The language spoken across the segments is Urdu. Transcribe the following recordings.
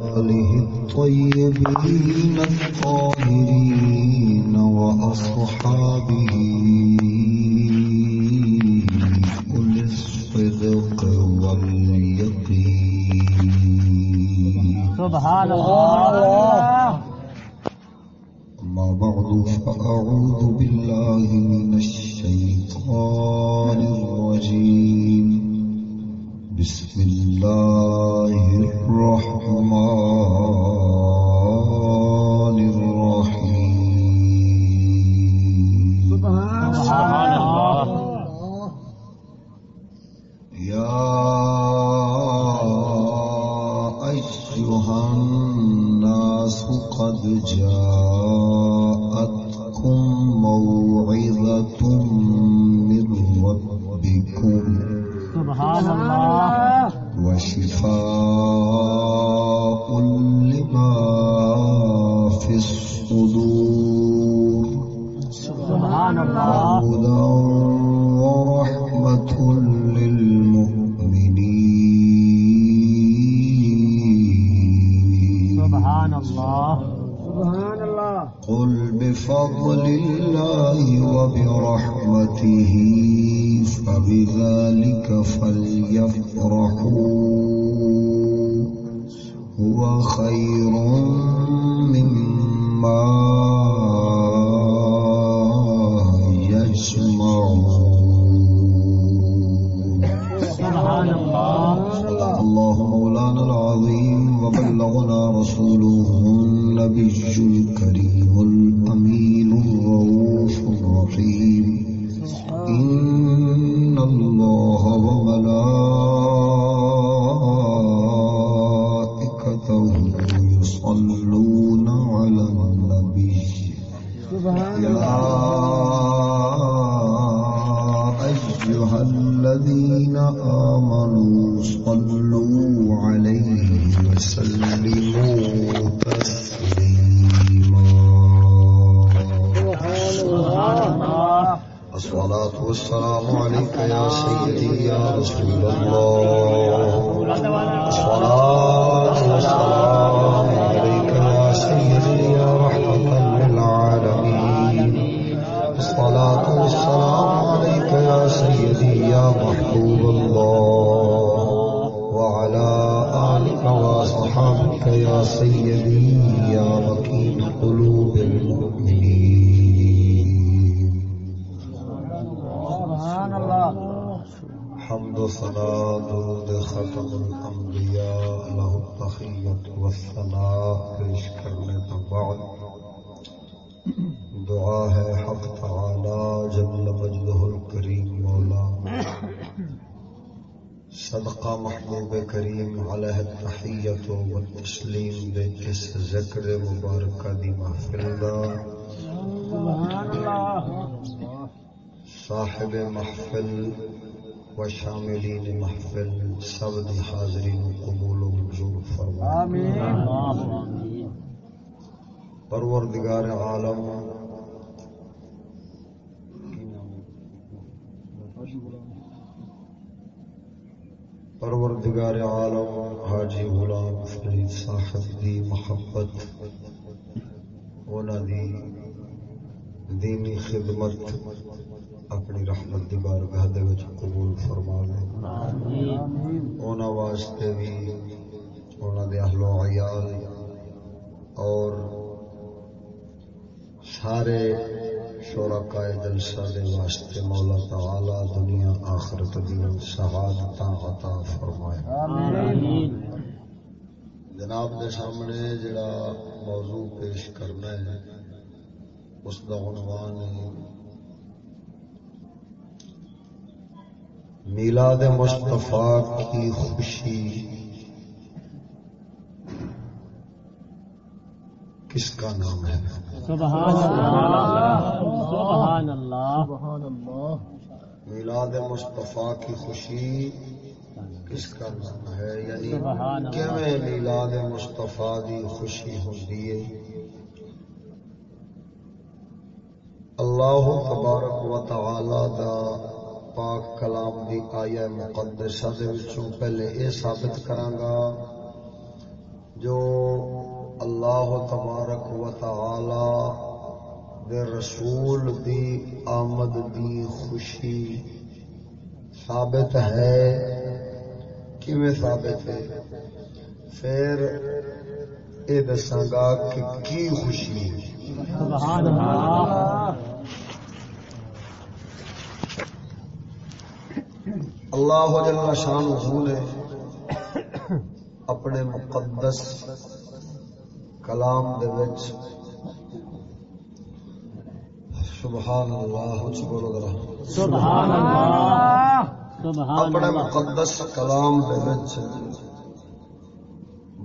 آله الطيبين الطاهرين وأصحابه أولي الصدق واليقين. سبحان الله. أما بعد فأعوذ بالله من الشيطان الرجيم. بسم الله الرحمن و شاملین محفل سب دی حاضری نو قبول و منظور فرما آمين پروردگار عالم پروردگار عالم حاجی غلام فرید صاحب دی محبت اونا دی دینی خدمت اپنی رحمت دی بارگاہ دے وچ قبول فرما لے اونا واسطے بھی اونا دے اہل و عیال اور سارے شرکاء جلسہ دے واسطے مولا تعالی دنیا آخرت دی سعادتاں عطا فرمائے۔ آمين جناب دے سامنے جڑا موضوع پیش کرنا ہے اس کا عنوان ہے میلاد مصطفیٰ کی خوشی۔ کس کا نام ہے؟ سبحان الله سبحان میلاد مصطفیٰ کی خوشی کس کا نام ہے؟ یعنی سبحان کیویں میلاد مصطفیٰ دی خوشی ہوندی ہے؟ اللہ تبارک و تعالی دا پاک کلام دی آیہ مقدسہ دے وچوں پہلے اے ثابت کراں گا جو اللہ تبارک و تعالی دے رسول دی آمد دی خوشی ثابت ہے۔ کیویں ثابت ہے؟ پھر یہ دساگا کہ کی خوشی سبحان اللہ۔ اللہ جل شان نے اپنے مقدس کلام دے وچ سبحان اللہ بولو ذرا۔ سبحان اللہ اپنے مقدس کلام دے وچ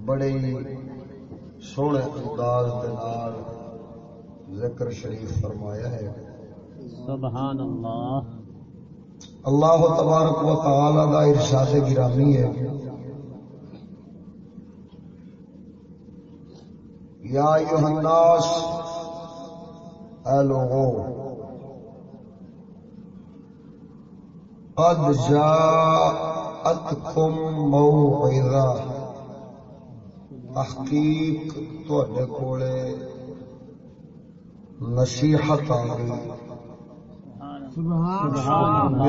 بڑے سونے انداز دے نال ذکر شریف فرمایا ہے۔ سبحان اللہ اللہ تبارک و تعالی دا ارشاد گرامی ہے۔ یا ایوہ الناس اے لوگو قد جاءتکم موعظہ۔ تحقیق تواڈے کولے۔ نصیحت آ گئی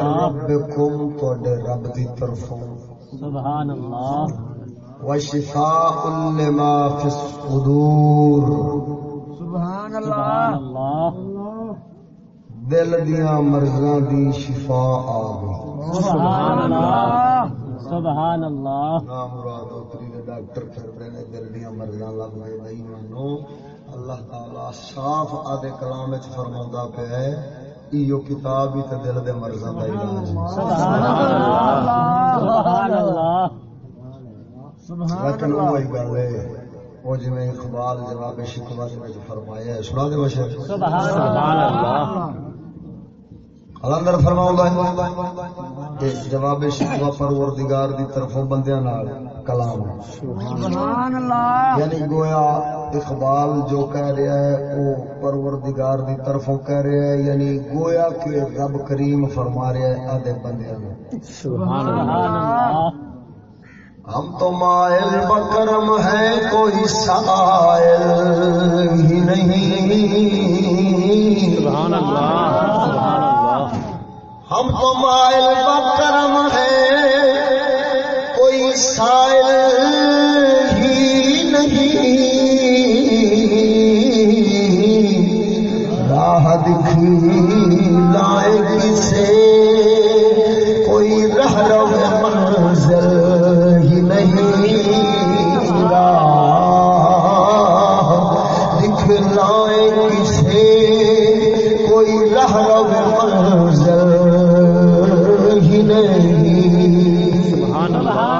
ربکم تواڈے رب دی طرفوں. سبحان اللہ. وشفاء لما في الصدور. سبحان اللہ. دل دیاں مرضاں دی شفا آ گئی. سبحان اللہ. سبحان اللہ. نام مراد اتری دے ڈاکٹر پھردے نے دل دیاں مرضاں لگ گئے نہیں منو اللہ تعالی صاف آدے کلام وچ فرماوندا پیا ہے ایو کتاب ہی تے دل دے مرضاں دا علاج سبحان اللہ سبحان اللہ لیکن وہی گل ہے وہ جی اقبال جواب شکوا دے وچ فرمایا ہے سنا دے بشر۔ سبحان اللہ کہ جواب پروردگار دی طرفوں بندیاں نال کلام۔ سبحان اللہ۔ یعنی گویا اقبال جو کہہ رہا ہے وہ پروردگار دی طرفوں کہہ رہا ہے یعنی گویا کہ رب کریم فرما رہا ہے آدھے بندیاں نال سبحان اللہ۔ ہم تو مائل بکرم ہے کوئی سائل ہی نہیں۔ سبحان اللہ سبحان اللہ۔ ہم تو مائل بکرم ہے کوئی سائل لائے کسے کوئی رہ رو منزل ہی نہیں راہ دکھلائے کسے کوئی رہ رو منزل ہی نہیں۔ سبحان اللہ۔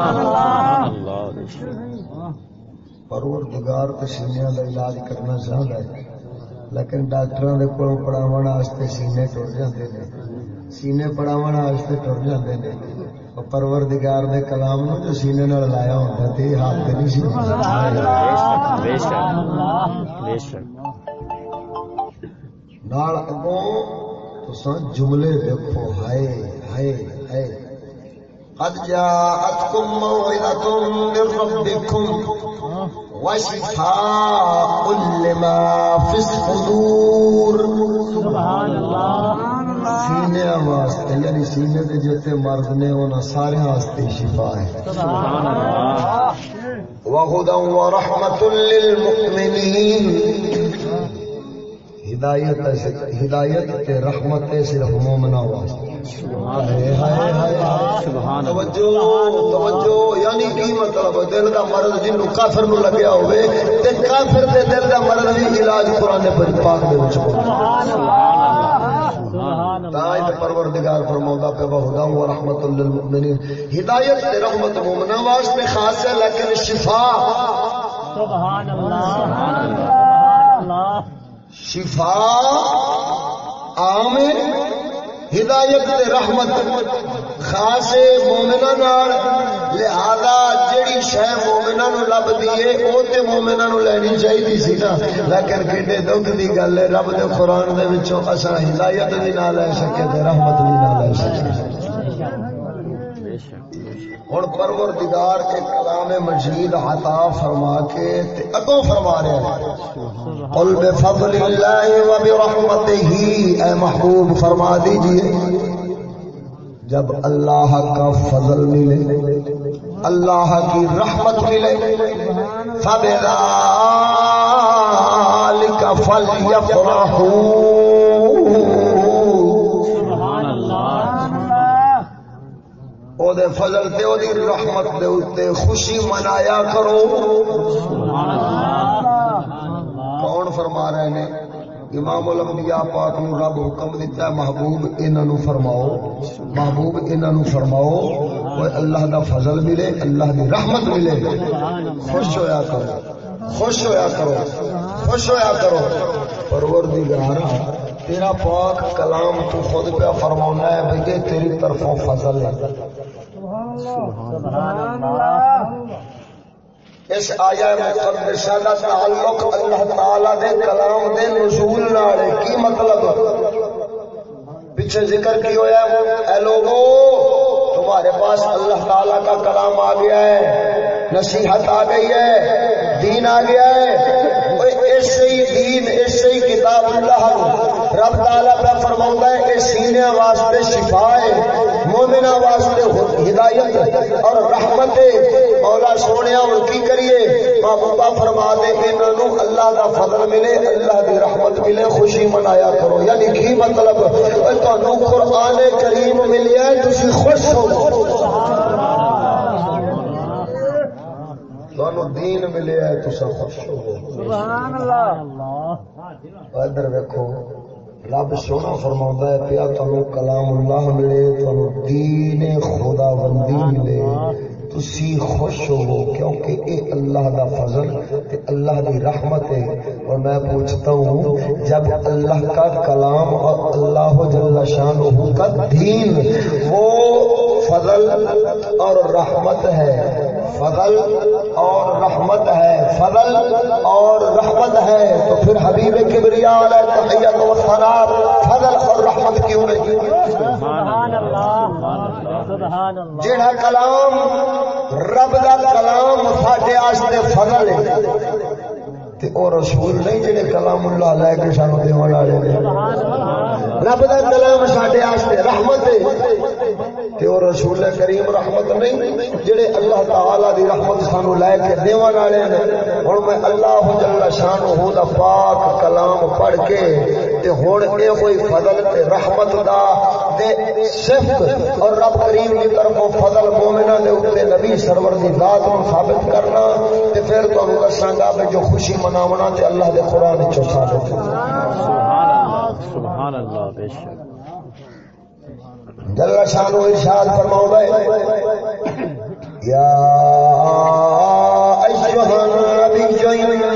پروردگار تے سینیاں دا علاج کرنا چاہتا ہے۔ لیکن ڈاکٹراں دے کول پڑھاون واسطے سینے ٹر جاندے نے۔ سینے پڑھاون واسطے ٹر جاندے نے۔ اور پروردگار دے کلام نو جو سینے نال لایا ہوندا تے یہ حال تے نہیں سی۔ سبحان اللہ نال اگوں تساں جملے دیکھو، ہائے ہائے ہائے۔ قد جاءتكم موعظة من ربكم وشفاء لما في الصدور سبحان اللہ. سینے واسطے یعنی سینے دے جتے مرد نے انہاں سارے واسطے شفا ہے. سبحان اللہ. وهدى ورحمة للمؤمنين ہدایت ہدایت تے رحمت صرف مومنا واسطے۔ ہائے ہائے ہائے سبحان توجہ توجہ یعنی کی مطلب؟ دل دا مرض جنوں کافر نو لگیا ہوئے تے کافر دے دل دا مرض دی علاج قرآن پاک دے وچ ہوتا سبحان تا اللہ۔ تے پروردگار فرماوندا پہ و رحمت للمؤمنین۔ ہدایت تے رحمت مومنا واسطے خاص ہے لیکن شفا۔ سبحان اللہ اللہ۔ شفا عام ہدایت تے رحمت خاص مومنا لہذا جڑی شے مومنا نو لبدی ہے او تے مومنا لینی چاہیدی سی نا۔ لیکن کڈے دکھ دی گل ہے، رب دے قرآن دے وچوں اساں ہدایت بھی نہ لے سکے تے رحمت بھی نہ لے سکے۔ ہوں پروردگار کے کلام مجید عطا فرما کے اگوں فرما رہے ہیں۔ قل بفضل اللہ و برحمتہ اے محبوب فرما دیجیے۔ جب اللہ کا فضل ملے، اللہ کی رحمت ملے فبذالک فلیفرحوا او دے فضل تے او دی رحمت دے اوتے خوشی منایا کرو۔ کون فرما رہے ہیں؟ امام الانبیاء پاک نو رب حکم دیتا ہے، محبوب انہاں نو فرماؤ۔ محبوب انہاں نو فرماؤ او اللہ دا فضل ملے، اللہ دی رحمت ملے۔ خوش ہویا کرو، خوش ہویا کرو، خوش ہویا کرو۔ پروردگار تیرا پاک کلام تو خود پہ فرمانا ہے بھئی تیری طرفوں فضل ہے۔ اس آیا مقدسہ کا تعلق اللہ تعالی دے کلام دے نزول نال کی مطلب؟ پیچھے ذکر کی ہوا اے لوگوں تمہارے پاس اللہ تعالی کا کلام آ گیا ہے۔ نصیحت آ گئی ہے۔ دین آ گیا ہے۔ ایسے ہی دین، ایسے ہی کتاب اللہ رب تعالیٰ پہ فرما ہے کہ سینے واسطے شفا ہے مومنا واسطے ہدایت اور رحمت مولا سونے اور کی کریے؟ محبوبہ فرما دے انہوں اللہ کا فضل ملے اللہ کی رحمت ملے خوشی منایا کرو۔ یعنی کی مطلب؟ قرآن کریم ملے تھی خوش ہو۔ دین ملے تو سب خوش ہو۔ ادھر ویکو رب سونا فرما ہے، پیا تمہیں کلام اللہ ملے، تمہیں دین خدا بندی ملے۔ تسی خوش ہو کیونکہ اے اللہ دا فضل تے اللہ دی رحمت ہے۔ اور میں پوچھتا ہوں، جب اللہ کا کلام اور اللہ جل شانہ کا دین، وہ فضل اور رحمت ہے۔ فضل اور رحمت ہے۔ فضل اور رحمت ہے۔ تو پھر حبیب کبریا علیہ تحیت و سلام فضل اور رحمت کیوں نہیں؟ جڑا کلام، رب دا کلام ساڈے واسطے فضل ہے۔ تے او رسول نہیں جڑے کلام اللہ لے کے سانو دیون والے نے۔ رب دا کلام ساڈے واسطے رحمت ہے۔ تے او رسول کریم رحمت نہیں جڑے اللہ تعالی دی رحمت سانو لے کے دیون والے نے۔ ہن میں اللہ جل شانہ دا پاک کلام پڑھ کے تے ہن اے کوئی فضل تے رحمت دا دے صفت اور رب کریم دی طرفوں فضل مومناں دے اوپر نبی سرور دی ذات نو ثابت کرنا تے پھر تانوں دساں گا جو خوشی مناونا تے اللہ دے قرآن چو ثابت سبحان اللہ بے شک۔ جل شانو ارشاد فرماؤ ہے یا ایھا النبی انا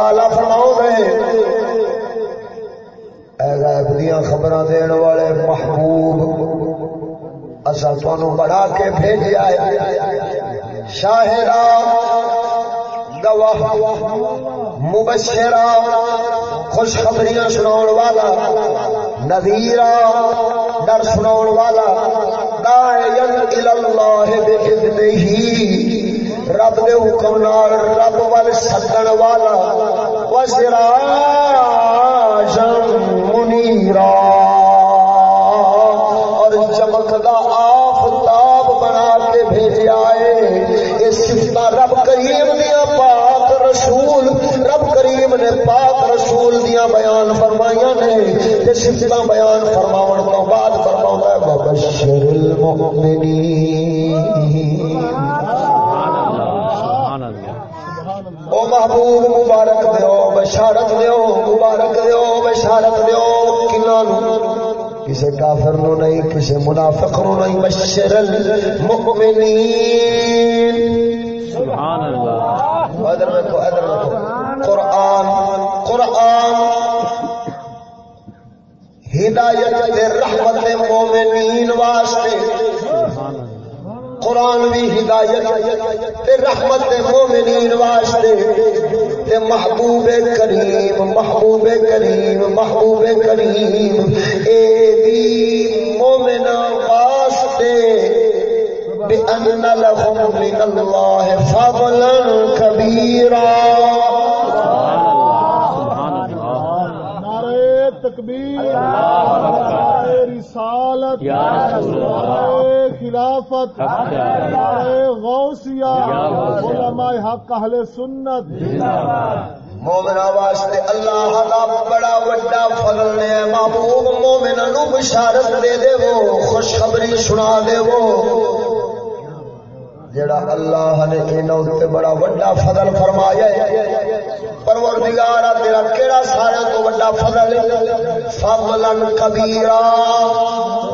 تعالی فرماؤ گئے اے غیب دیاں خبراں دین والے محبوب اصل تمہوں بڑا کے بھیجا ہے۔ شاہرا گواہ مبشرا خوشخبریاں سناؤ والا نذیرا ڈر سناؤ والا داعین اللہ بإذنہ رب دے حکم نال رب ول سدن والا وسراجا منیرا چمکدا آفتاب بنا کے بھیجا ہے۔ سفت رب کریم دیا پاک رسول، رب کریم نے پاک رسول دیا بیان فرمائیا نے۔ یہ سفت بیان فرماو تو بعد فرما ہے بشر او محبوب مبارک دیو بشارت دیو مبارک دیو بشارت دیو کنہ کسی کافر نو نہیں کسی منافق نو نہیں بشر المؤمنین۔ سبحان اللہ۔ ادھر دیکھو ادھر دیکھو قرآن قرآن۔ ہدایت دے رحمت مومنین واسطے۔ قرآن بھی ہدایت تے رحمت دے مومنین واسطے تے محبوب کریم محبوب کریم محبوب کریم۔ اے دی مومن واسطے بأن لهم من الله فضلا اللہ نعرہ تکبیر نعرہ رسالت یا رسول اللہ۔ نعرہ خلافت. نعرہ غوثیہ. علماء حق اہل سنت مومنا واسطے اللہ دا بڑا وڈا فضل نے محبوب مومنا نو بشارت دے دے وہ خوشخبری سنا دے وہ جڑا اللہ نے انہاں تے بڑا وڈا فضل فرمایا ہے۔ پروردگار تیرا کیڑا سارے تو وڈا فضل ہے؟ فضلن کبیرا۔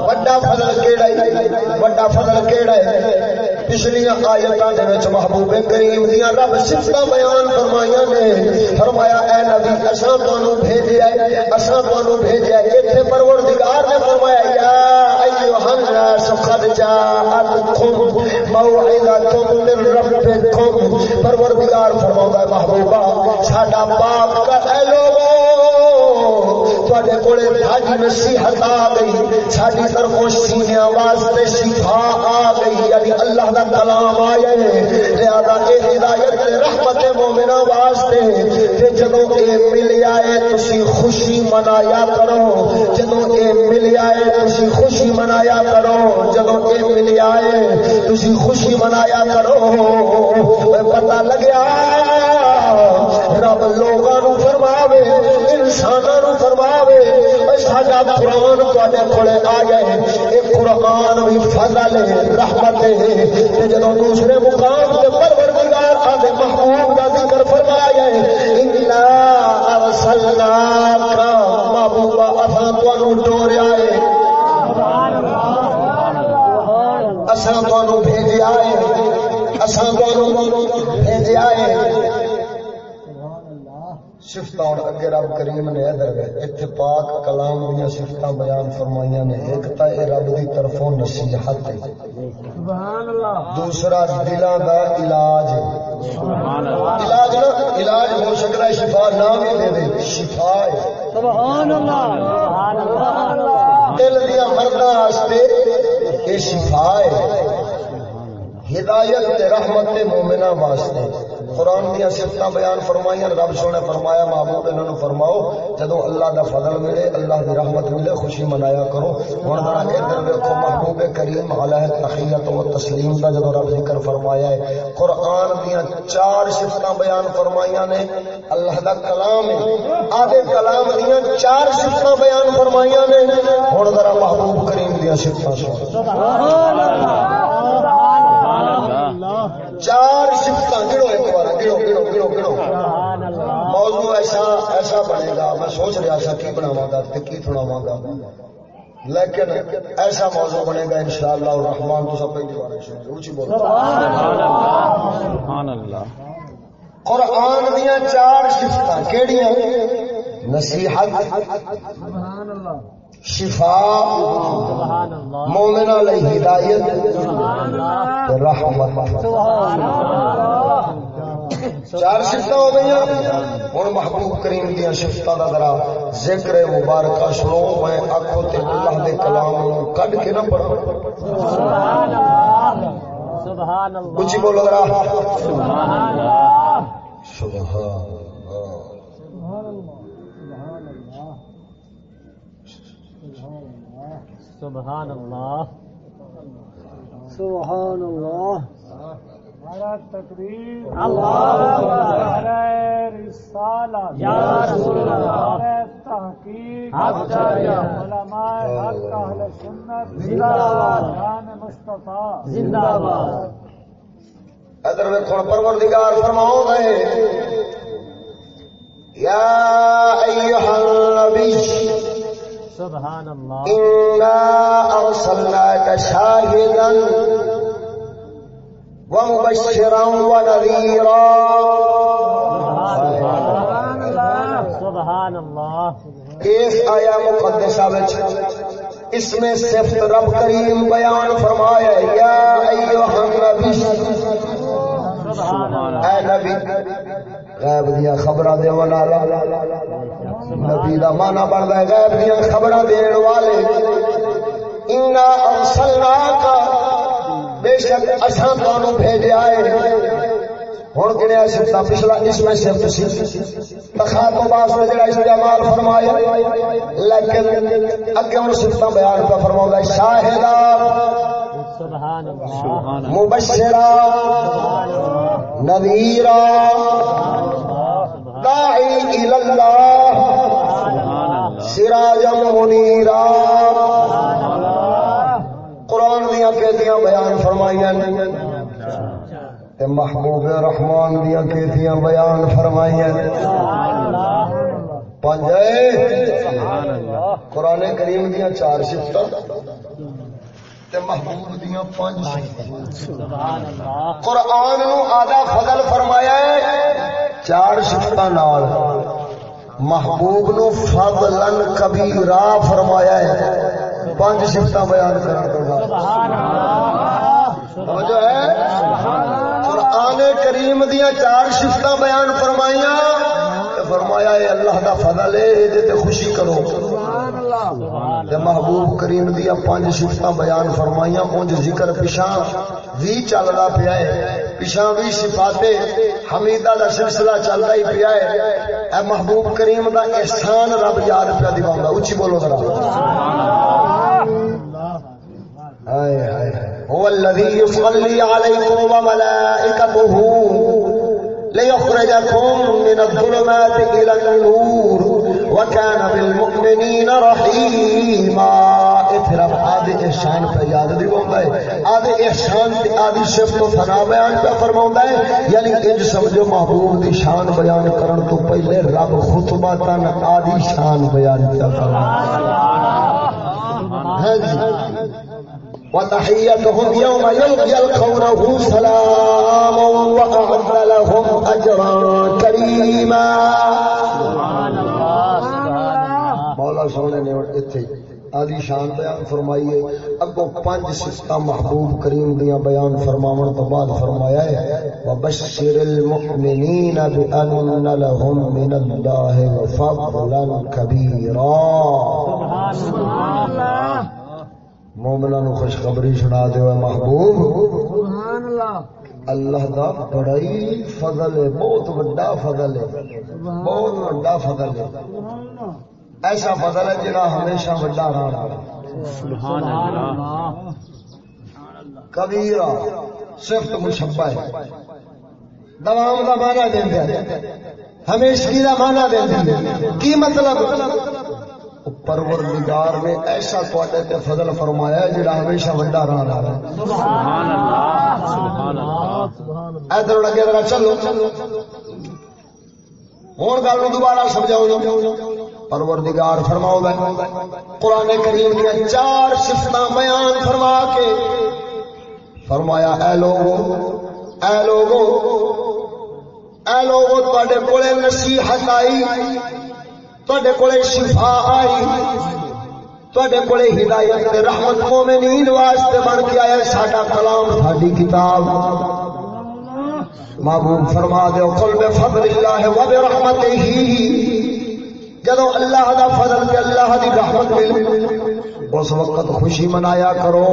وڈا فضل کیڑا ہے؟ وڈا فضل کیڑا ہے؟ پچھلیاں آیتاں دے وچ محبوب کریم دیاں رب صفتاں بیان فرمائیاں نے۔ فرمایا، اے نبی، اساں تانوں بھیجیا ہے، اساں تانوں بھیجیا ہے۔ ایتھے پروردگار نے فرمایا، یا وهمنا الناس قد جاءتکم موعظۃ من ربکم پروردگار فرماتا ہے محبوبہ، ساڈا پاک کا اے لوگوں تواڈے کولے حج نصیحت آ گئی، ساڈی طرفوں واسطے شفا آ گئی یعنی اللہ دا کلام آیا ہے لہذا اے ہدایت رحمت واسطے تے جدوں اے ملیا ہے تسی خوشی منایا کرو، جدوں اے ملیا ہے تسی خوشی منایا کرو، جدوں اے ملیا ہے تسی خوشی منایا کرو۔ پتہ لگیا؟ رب لوگاں نو فرماوے انساناں نو فرماوے ساڈا قرآن تواڈے کولے آ گئے اے قرآن بھی فضل ہے رحمت ہے تے جدوں دوسرے مقام تے پروردگار آدے محبوب دا ذکر فرمایا ہے انا ارسلناک اساں تانوں ڈوریا ہے اساں تانوں بھیجیا ہے اساں تانوں بھیجیا ہے صفت اور اگے رب کریم نے ادھر اتفاق کلام دیا صفت بیان فرمائیاں نے ایک تا اے رب دی طرفوں نصیحت ہے سبحان اللہ دوسرا دلاں دا علاج ہے سبحان اللہ علاج نا علاج ہو سکتا ہے شفا نہ بھی دے دے شفا ہے سبحان اللہ سبحان اللہ دل دیا مردہ واسطے یہ شفا ہے ہدایت تے رحمت تے مومنا واسطے قرآن دیا صفتاں بیان فرمائیاں رب سونے فرمایا محبوب انہوں فرماؤ جدو اللہ دا فضل ملے اللہ دی رحمت ملے خوشی منایا کرو۔ ہن ذرا ادھر دیکھو محبوب کریم علیہ تحیت و تسلیم دا جدو رب ذکر فرمایا ہے۔ قرآن دیا چار صفتاں بیان فرمائیاں نے۔ اللہ دا کلام ہے۔ آدھے کلام دیا چار صفتاں بیان فرمائیاں نے۔ ہن ذرا محبوب کریم دیا سبحان اللہ۔ اللہ چار سفت گڑو ایک بار گڑو گڑو گڑو گڑو موضوع ایسا ایسا بنے گا میں سوچ رہا سا کی بناوا گا کی سناوا گا لیکن ایسا موضوع بنے گا ان شاء اللہ رحمان تو سب پہلی بار اونچی بولو سبحان اللہ قرآن دیا چار سفت کیڑیاں نصیحت سبحان اللہ شفا سبحان اللہ مومن علیہ ہدایت رحمت چار شفت ہو گئی ہوں محبوب کریم دیا شفت کا ذرا ذکر مبارکہ سنو۔ میں آخو تے اللہ دے کلام کڈ کے نہ پڑھو سبحان اللہ۔ کچھ بولو ذرا۔ سبحان اللہ سبحان اللہ۔ سبحان اللہ۔ رسالت یا رسول اللہ نعرہ تحقیق علماء حق اہل سنت زندہ باد. جان مصطفیٰ زندہ باد. ادھر میں تھوڑا پروردگار فرماؤ گئے یا ایہا النبی سبحان اللہ. إنا أرسلناك شاهدا ومبشرا ونذيرا. سبحان اللہ سبحان اللہ اس آیا مقدسہ وچ اس میں صفت رب کریم بیان فرمایا یا ایوہ النبی، اے نبی، غیب دیا خبراں دے والا نبی دا معنی بندا ہے، غیب دیا خبراں دین اساں تانوں بھیجیا ہے ہوں گنیا سفتا پچھلا اس میں صرف سی۔ تخاطب واسطے جڑا استعمال فرمایا لیکن اگے ہوں سفتا بیان شاہدہ سبحان اللہ۔ مبشرا نذیرا داعی اللہ سراجا منیرا قرآن دیا کہتیاں بیان فرمائیاں تے محبوب رحمان دیا کہتیاں بیان فرمائیاں پنجے قرآن کریم دیا چار شفت محبوب دیا پانچ قرآن نو آدھا فضل فرمایا ہے۔ چار شفتا محبوب نو فضلن کبیرا فرمایا ہے۔ پانچ شفتا بیان کرنے تو بعد۔ سمجھو ہے؟ قرآن کریم دیا چار شفتا بیان فرمائیا فرمایا ہے اللہ دا فضل ہے یہ تے خوشی کرو۔ محبوب کریم دیا پانچ شفتا بیان فرمائیا اونج ذکر پیشاں وی چلدا پیا ہے پیشاں وی صفاتے حمیدہ دا سلسلہ چلدا ہی پیا ہے اے محبوب کریم دا احسان رب یاد پیا دیواں اونچی بولو ذرا۔ ہائے ہائے هو الذي يصلي عليكم وملائكته ليخرجكم من الظلمات إلى النور وكان بالمؤمنين رحيما۔ اترف آدھے احسان پہ یاد دی بوندا ہے۔ آدھے احسان تے آدھی صفت و ثنا بیان پہ فرماوندا ہے۔ یعنی انج سمجھو محبوب دی شان بیان کرن تو پہلے رب خطبہ تن آدھی شان بیان پہ فرماوندا ہے ہاں جی۔ وتحيتهم يوم يلقونه سلام وأعد لهم أجرا كريما. مولا سونے نے اتنے آدھی شان بیان فرمائیے اگو پانچ سفتا محبوب کریم دیا بیان فرماون تو بعد فرمایا ہے، وبشر المؤمنین بأن لهم من الله فضلا كبيرا۔ سبحان اللہ مومنا نو خوشخبری سنا دے محبوب۔ سبحان اللہ اللہ دا بڑا ہی فضل ہے بہت بڑا فضل ہے۔ بہت بڑا فضل ہے۔ ایسا فضل ہے جڑا ہمیشہ بڑا رہنا سبحان اللہ کبیرہ صفت مشبہ ہے۔ دوام دا معنی دیندے ہمیشگی دا معنی دیندے کی مطلب؟ پروردگار نے ایسا تواڈے تے فضل فرمایا ہے جڑا ہمیشہ رہنا ہے۔ سبحان اللہ۔ سبحان اللہ ادھر لگے ذرا چلو۔ ہوں گل دوبارہ سمجھاؤ پروردگار فرماؤ گا قرآن کریم دیا چار سفت بیان فرما کے فرمایا اے لوگو اے لوگو اے لوگو تے کولے نصیحت آئی۔ تے کولے شفا آئی۔ تے ہدایت رحمت مومنین واسطے بن کے آیا ساڈا کلام، ساڈی کتاب۔ محبوب فرما قل بفضل اللہ و برحمتہ جدو اللہ دا فضل تے اللہ دی رحمت مل، اس وقت خوشی منایا کرو۔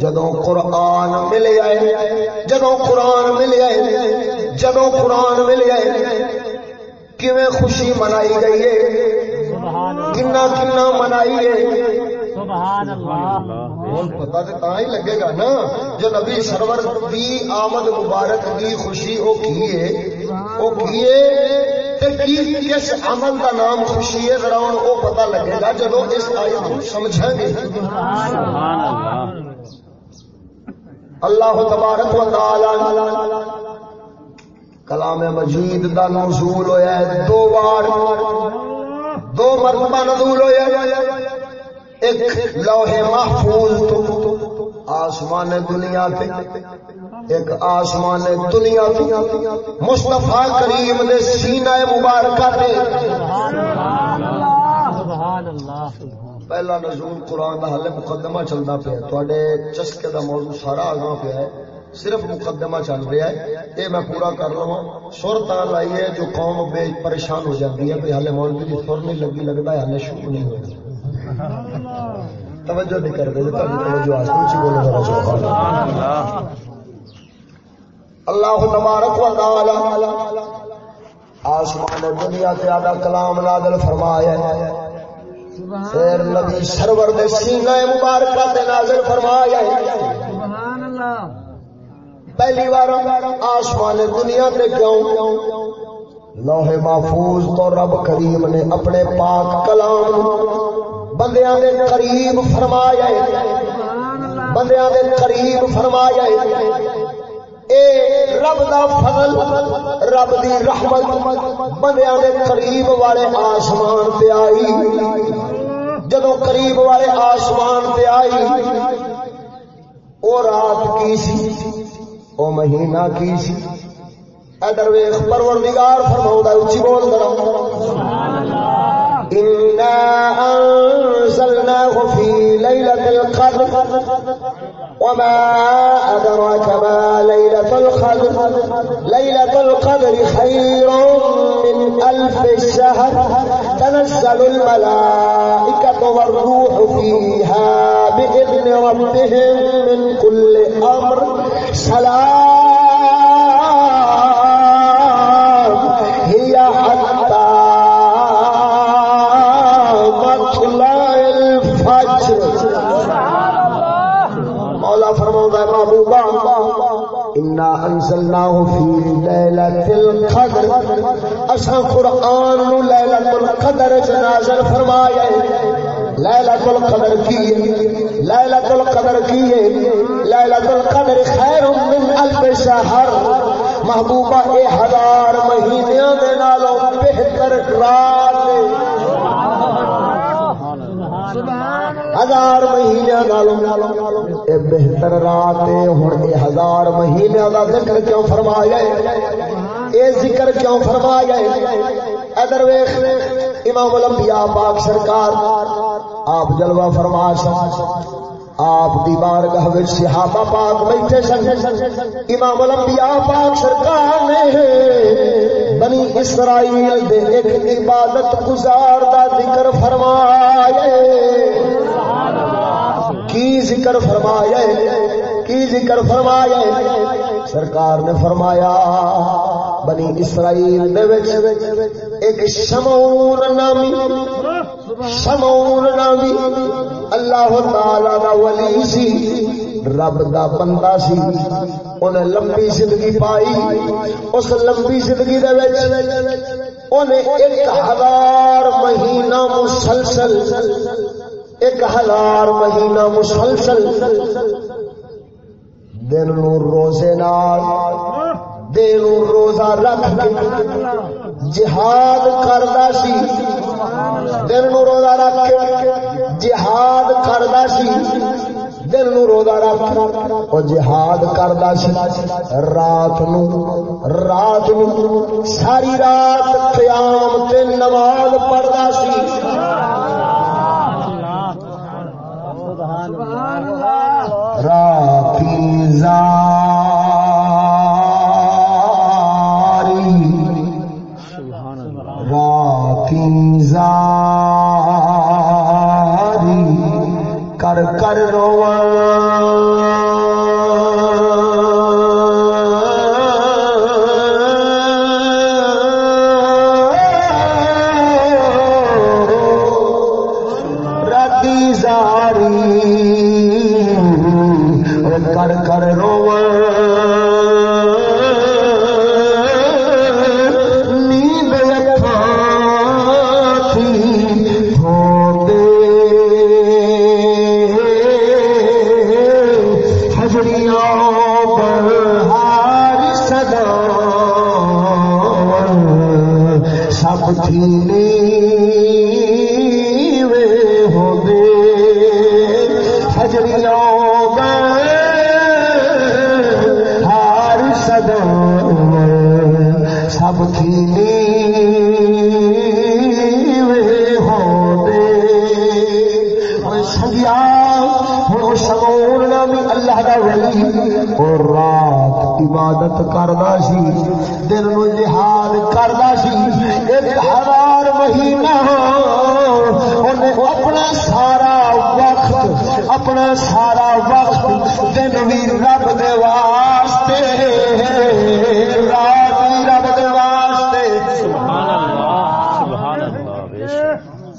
جدو قرآن مل آئے جدو قرآن مل آئے جدو قرآن مل آئے کیویں خوشی منائی گئی ہے؟ کنا کنا منائی ہے؟ سبحان اللہ. ہوں پتا تو تا ہی لگے گا نا جو نبی سرور دی آمد مبارک دی خوشی او کیے او کیے تے کی کس عمل دا نام خوشی ہے؟ ذرا پتہ لگے گا جدو اس آیت کو سمجھیں گے۔ سبحان اللہ. اللہ تبارک و تعالی کلام مجید دا نزول ہویا ہے، دو بار۔ دو مرتبہ نزول ہویا ہے۔ ایک لوہے محفوظ تو آسمان دنیا تے، ایک آسمان دنیا تے۔ مصطفیٰ کریم دے سینہ مبارکہ تے۔ سبحان اللہ پہلا نزول قرآن دا حل مقدمہ چلتا پیا۔ تھوڑے چسکے دا موضوع سارا آگاہ پیا ہے۔ صرف مقدمہ چل رہا ہے۔ یہ میں پورا کر لوا سر تا لائیے جو قوم بے پریشان ہو جاتی ہے۔ بھائی ہالے مولوی کی سر نہیں لگی، لگتا ہے ہالے شروع نہیں ہوا توجہ نہیں کرتے توجہ آستے بولو ذرا اللہ۔ اللہ تبارک و تعالی آسمان دنیا تے آدھا کلام نازل فرمایا ہے۔ پھر نبی سرور دے سینہ مبارکہ تے نازل فرمایا ہے۔ سبحان اللہ۔ پہلی بار آسمان دنیا تے کیوں لوح محفوظ تو رب کریم نے اپنے پاک کلام بندیاں دے قریب فرمایا ہے۔ بندیاں دے قریب فرمایا ہے۔ اے رب دا فضل، رب دی رحمت بندیاں دے قریب والے آسمان تے آئی۔ جدو قریب والے آسمان تے آئی، او رات کی سی؟ او مہینہ کی سی۔ ادر ویخ پروردگار فرماؤں اچھی بول کرم انا انزلناه في ليلة القدر۔ وما أدراك ما ليلة القدر. ليلة القدر خير من ألف الشهر تنزل الملائكة والروح فيها بإذن ربهم من كل أمر. سلام. انزلناه في ليله القدر. اسا قران نو ليله القدر وچ نازل فرمایا ہے القدر کی ليله القدر کی ليله القدر خير من الف شهر. محبوبہ، اے ہزار مہینیاں دے نالوں بہتر رات ہے ہزار مہینے اے بہتر رات ہوں اے ہزار مہینے کا ذکر کیوں فرمایا اے ذکر کیوں فرمایا ادر ویخ امام الانبیاء پاک سرکار آپ جلوہ فرما سن آپ دی بارگاہ وچ صحابہ پاک بیٹھے سن۔ امام الانبیاء پاک سرکار نے بنی اسرائیل دے ایک عبادت گزار دا ذکر فرمایا کی ذکر فرمایا کی ذکر فرمایا سرکار نے فرمایا، بنی اسرائیل دے وچ ایک شمعون نامی شمعون نامی اللہ تعالی دا ولی سی، رب دا بندہ سی، انہیں لمبی زندگی پائی۔ اس لمبی زندگی دے وچ انہیں ایک ہزار مہینہ مسلسل ایک ہزار مہینہ مسلسل دن نو روزے نال، دن نو روزہ رکھ کے جہاد کردا سی۔ دن نو روزہ رکھ کے جہاد کردا سی۔ دن نو روزہ رکھ او جہاد کردا سی۔ رات نو رات نو، ساری رات قیام تے نماز پڑھدا سی۔ راتی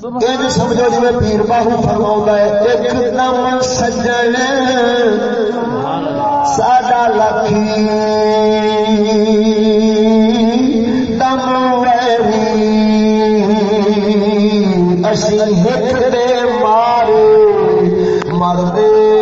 شک سمجھو جی میں پیر باہو فرما ہے ایک دم سجن۔ ساڈا لکھی دم ویری۔ اسی ہک دے مارے۔ مردے۔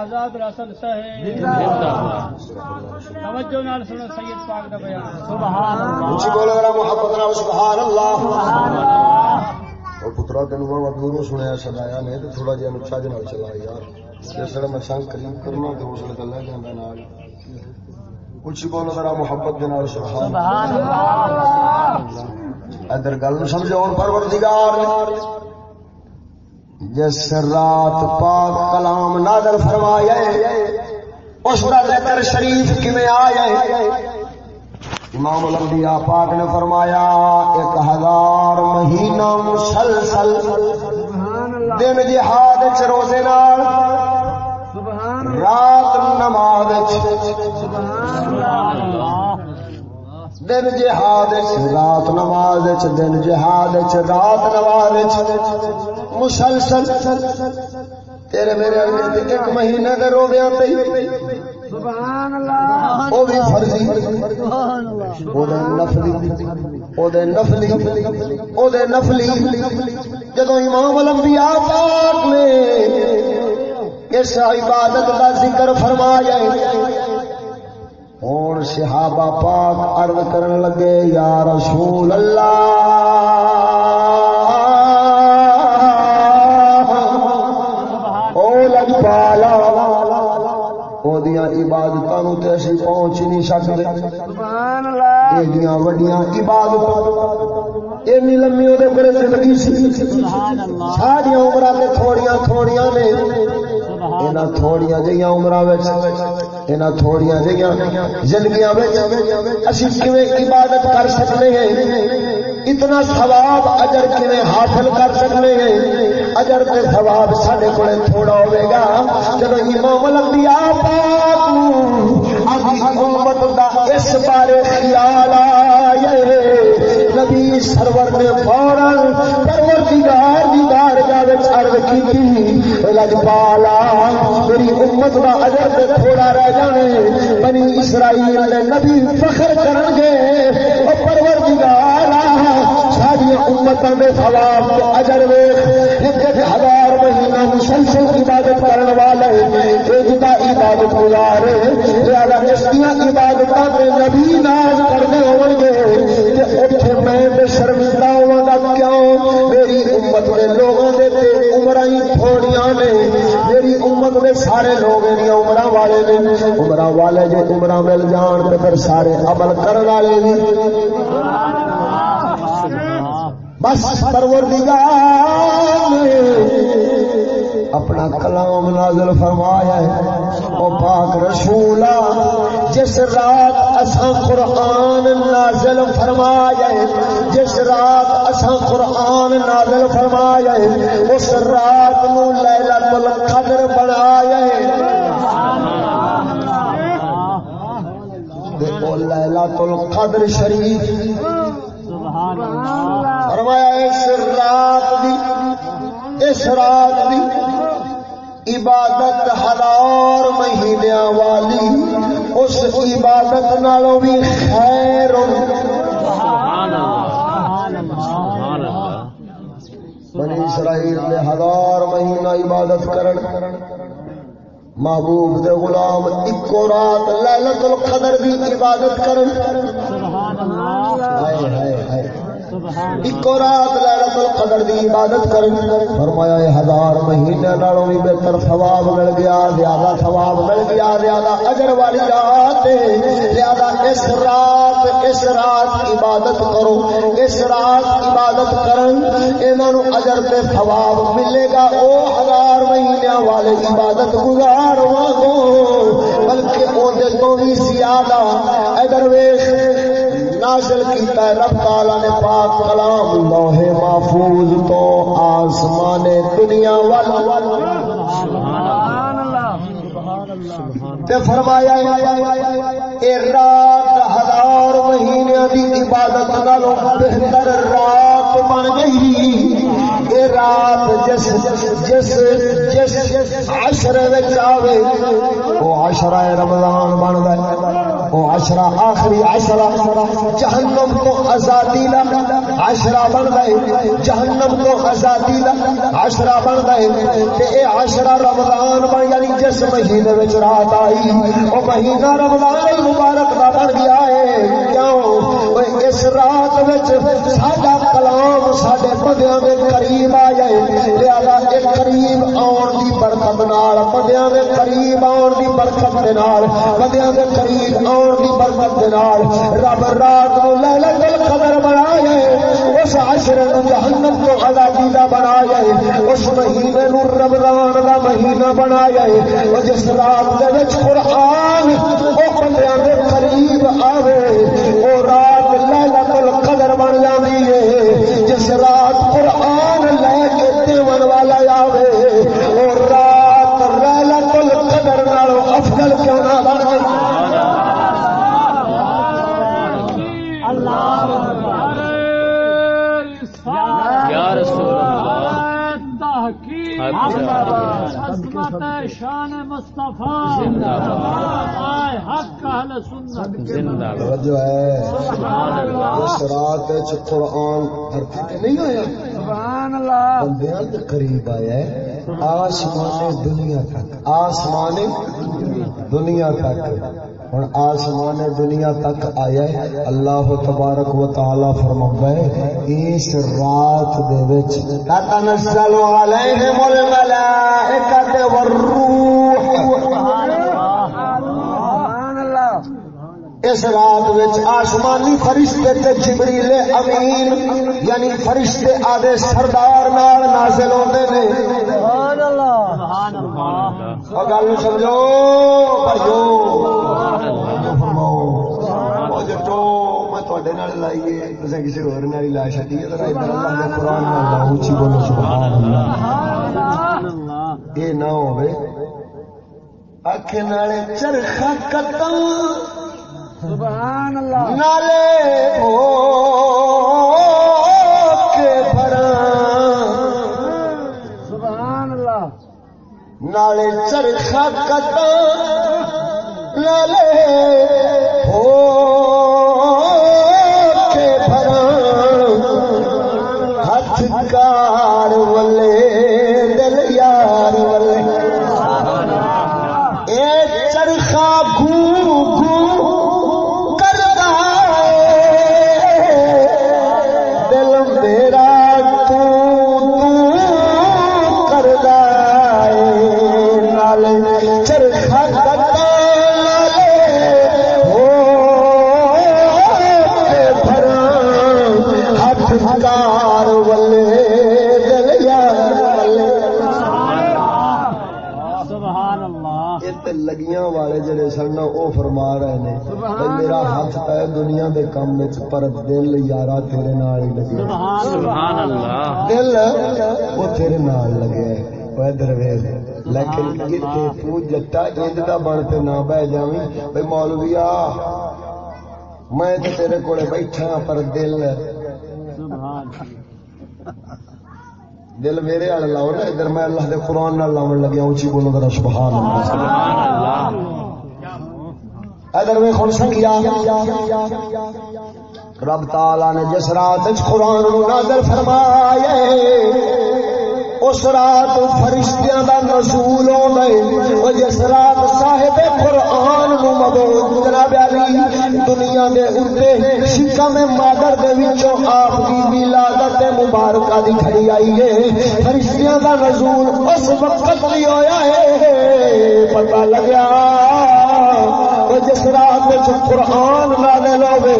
شہزاد رسل صاحب توجہ نال سنو سید پاک دا بیان۔ سبحان اللہ۔ اچھی بولو ذرا محبت نال سبحان اللہ۔ اور پترا تین دوروں سنیا سدایا نے تو تھوڑا جہا نچا جنال چلا یار۔ جس ویلے میں سنگ قریب کرنا تو اس لے جانا نال۔ اچھی بولو ذرا محبت نال سبحان اللہ۔ ادھر گل سمجھو پروردگار۔ جس رات پاک کلام نادر فرمایا اس کا ذکر شریف کیویں آیا امام الانبیاء پاک نے فرمایا، ایک ہزار مہینہ مسلسل دن جہاد چ روزے نال، رات نماز دن جہاد رات نماز دن جہاد رات نماز مسلسل تیرے میرے ایک مہینے دے بھی فرضی۔ نفلی۔ او نفلی۔ او دے نفلی۔ جدو امام الانبیاء پاک نے اس عبادت کا ذکر فرمایا ہوں صحابہ پاک عرض کرن لگے یا رسول اللہ! تے اسی پہنچ نہیں سکدے۔ سبحان اللہ وڈیاں عبادت اینی لمبی زندگی سی۔ سبحان اللہ ساری تے تھوڑیاں تھوڑیاں نے۔ تھوڑیاں زندگیاں اسی کیویں عبادت کر سکتے ہیں؟ اتنا ثواب اجر کیویں حاصل کر سکنے ہیں؟ اجر تے ثواب سارے کو تھوڑا ہوے گا۔ جب امام الانبیاء پاک اپنی امت دا اس بارے خیال آئے، نبی سرور نے فوراً پروردگار دی بارگاہ عرض کیتی لجپالا میری امت دا اجر تے تھوڑا رہ جانے بنی اسرائیل دے نبی فخر کرن گے۔ او پروردگار ساری امتاں دے ثواب تے اجر ویکھ۔ ایک ہزار مہینہ مسلسل عبادت کرن والے۔ عبادت گزار۔ زیادہ اس عبادتاں تے نبی ناز کرنے ہون گے۔ تے اوتھے میں بے شرمندہ ہواں گا کیوں؟ میری عمر تھوڑیاں نے، میری امت میں سارے لوگ عمر والے نے۔ عمر والے جے عمر مل جان تو پھر سارے عمل کرن والے نے۔ بس پرور دگار اپنا کلام نازل فرمایا ہے۔ او پاک رسولا جس رات اساں قرآن نازل فرمایا ہے، جس رات اساں قرآن نازل فرمایا ہے، اس رات نو لیلۃ القدر بنایا ہے۔ تے او لیلۃ القدر شریف۔ فرمایا، اس رات دی، اس رات دی عبادت ہزار مہینے والی، اس عبادت نالوں بھی خیر بنی اسرائیل نے ہزار مہینہ عبادت کرن۔ محبوب دے غلام اکو رات لیلت القدر دی عبادت کرن۔ ہائے ہائے ہائے۔ اکو رات لیلت القدر دی عبادت کرن۔ فرمایا، اے ہزار مہینے نالوں بھی بہتر ثواب مل گیا، زیادہ ثواب مل گیا، زیادہ اجر والی رات زیادہ اس رات اس رات عبادت کرو۔ اس رات عبادت کرن انہاں نو اجر تے ثواب ملے گا۔ او ہزار مہینے والے عبادت گزار وانگو بلکہ او دے تو بھی زیادہ۔ ادھر ویکھ نازل کیتا ہے رب تعالی نے پاک کلام۔ لوح محفوظ تو آسمان دنیا وال۔ تے فرمایا اے رات ہزار مہینے دی عبادت نالوں بہتر رات بن گئی۔ اے رات جس جس جس عشرے وچ آوے، او عشرہ رمضان بن گئے او عشرہ آخری عشرہ، جہنم تو آزادی دا عشرہ بن گئے جہنم تو آزادی دا عشرہ بن گئے تے اے عشرہ رمضان بن یعنی جس مہینے وچ رات آئی، او مہینہ رمضان مبارک دا بن گیا ہے، کیوں؟ اس رات وچ ساڈا کلام ساڈے بندیاں دے قریب آ جائے لہذا اے قریب آن دی برکت نال بندیاں دے قریب آن دی برکت دے نال بندیاں دے قریب آن دی برکت دے نال، رب رات نو لیلۃ القدر بنایا ہے اس عشر نو جہنم تو آزادی دا بنایا ہے اس مہینے نو رمضان دا مہینہ بنایا ہے او جس رات دے وچ قرآن او بندیاں دے قریب آوے او رات لیلۃ القدر بن جاندی ہے۔ جس رات قرآن لے کے دیون والا آوے او رات لیلۃ القدر نالوں افضل کیوں نہ بن یا رسول اللہ شان مصطفیٰ زندہ باد۔ آئے حق اہل زندہ توجہ ہے. اس رات وچ قرآن دھرتی نہیں آیا. سبحان اللہ. بندیاں دے قریب آیا ہے. آسمان دنیا تک. آسمان دنیا تک. ہوں آسمان دنیا تک آیا ہے. اللہ تبارک و تعالی فرماتا ہے اس رات دے وچ علیہم الملائکۃ والروح سبحان اللہ اس رات آسمانی فرشتے تے جبریل امین یعنی فرشتے آدھے سردار نال نازل ہوندے نے۔ سبحان اللہ۔ سبحان اللہ اور گل سمجھو فرماؤ۔ او جٹو میں تواڈے نال لائیے تساں کسی ہور نال لا چھڈی ہے ذرا ادھر اللہ دے قرآن نال لاؤ اونچی بولو سبحان اللہ۔ سبحان اللہ یہ نہ ہوے چرخا قتل۔ سبحان اللہ۔ نالے کے سبحان اللہ۔ نالے چرخا کتا نالے ہو کے بھراں ہاتھ کار دے کام وچ پر دل یارا تیرے نال ہی لگے سبحان اللہ دل وہ تیرے نال لگے وہ ادھر ویل لیکن تو جٹا دا بن نہ بہ جاویں بھئی مولویا میں تے تیرے کولے بیٹھا پر دل دل میرے والے لاؤ نا ادھر میں اللہ دے قرآن نال لاون لگیا اونچی بولو ذرا سبحان اللہ سبحان اللہ ادھر میں خون سنگیا۔ رب تعالی نے جس رات قرآن نو نازل فرمایا اس رات فرشتیاں دا نزول ہوندا ہے۔ او جس رات صاحب قرآن نو مبعوث جناب علی دنیا دے اوتے شکم مادر دے وچوں آپ دی ولادت مبارکہ دی کھڑی آئی ہے۔ فرشتیاں دا نزول اس وقت بھی ہویا ہے، پتہ لگیا۔ جس رات قرآن نازل ہوے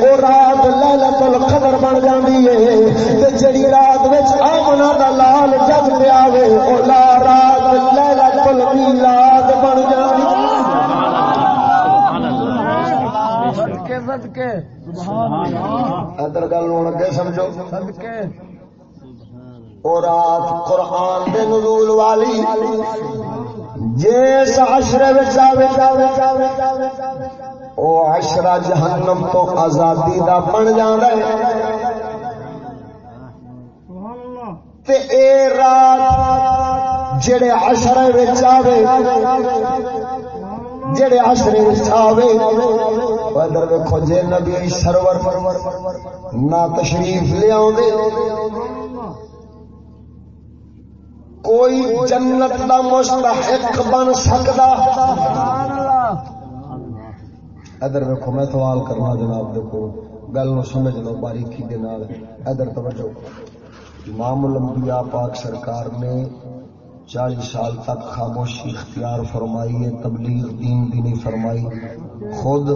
او رات لیلۃ القدر بن جاندی ہے تے جڑی رات وچ آمنا دا لال جگ پہ آوے او لا رات لیلۃ المیلاد بن جاندی سبحان اللہ صدقے صدقے۔ سبحان اللہ۔ ادھر گل ہن اگے سمجھو۔ صدقے۔ او رات قرآن دے نزول والی۔ جس عشرے وچ آوے او عشرہ جہنم تو آزادی دا بن جاندا ہے۔ تے اے رات جڑے عشرے وچ آوے، جڑے عشرے وچ آوے، او ادھر ویکھو جے نبی سرور نہ تشریف لے آوندے کوئی جنت دا مستحق بن سکدا؟ سبحان اللہ ادھر ویکھو، میں سوال کرنا جناب دیکھو گل سمجھ لو باریکی دے نال۔ ادھر توجہ۔ امام الانبیاء پاک سرکار نے چالیس سال تک خاموشی اختیار فرمائی ہے، تبلیغ دین دی نہیں فرمائی۔ خود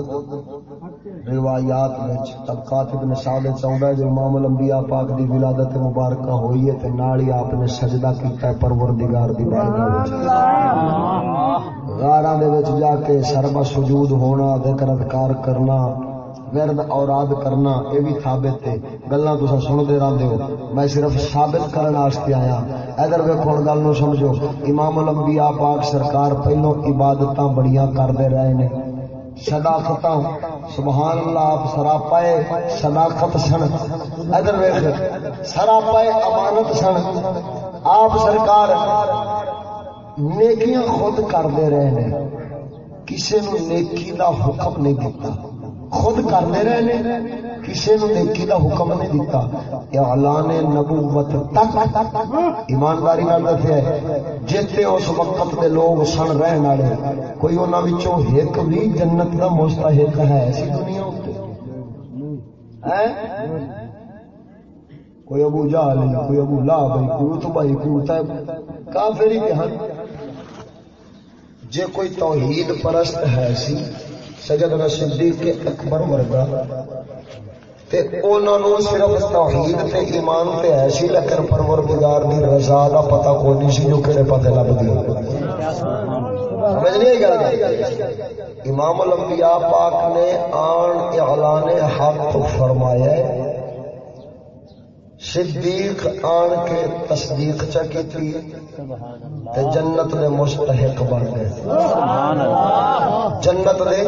روایات وچ طبقات ابن سعد چاہندا ہے جو امام الانبیاء پاک دی ولادت مبارکہ ہوئی ہے تے نال ہی آپ نے سجدہ کیتا ہے پروردگار دی بارگاہ وچ۔ غاراں دے وچ جا کے سربا سجود ہونا، ذکر اذکار کرنا، ورد اوراد کرنا، یہ بھی ثابت ہے۔ گلاں تساں سنتے رہندے ہو۔ میں صرف ثابت کرن واسطے آیا۔ ادھر ویکھو، ہن گل نو سمجھو۔ امام الانبیاء پاک سرکار پہلو عبادتاں بڑیاں کردے رہے نے۔ صداقتاں سبحان اللہ آپ سراپائے صداقت سن۔ ادھر ویخ سراپائے امانت سن۔ آپ سرکار نیکیاں خود کرتے رہے نے کسی نو نیکی دا حکم نہیں دیتا خود کرتے رہے نے کسی نو نیکی دا حکم نہیں دیتا اعلان نبوت تک ایمانداری نال دسیا ہے۔ جتنے اس وقت دے لوگ سن رہن والے، کوئی انہاں وچوں ایک بھی جنت دا مستحق ہے۔ اسی دنیا تے کوئی ابو جہل، کوئی ابو لہب، کوئی اتبا کوئی طیب کافر ہی ہن۔ جے کوئی توحید پرست ہے سی، سیدنا صدیق کے اکبر ورگا۔ تے انہاں نو صرف توحید تے ایمان تے ایسی سی لیکن پروردگار دی رضا دا پتہ کوئی نہیں سی جو کہڑے پتے لبدی سمجھ نہیں گل؟ امام الانبیاء پاک نے آن اعلان حق فرمایا ہے۔ صدیق آن کے تصدیق چا کی تھی تے جنت دے مستحق بن گئے۔ جنت دے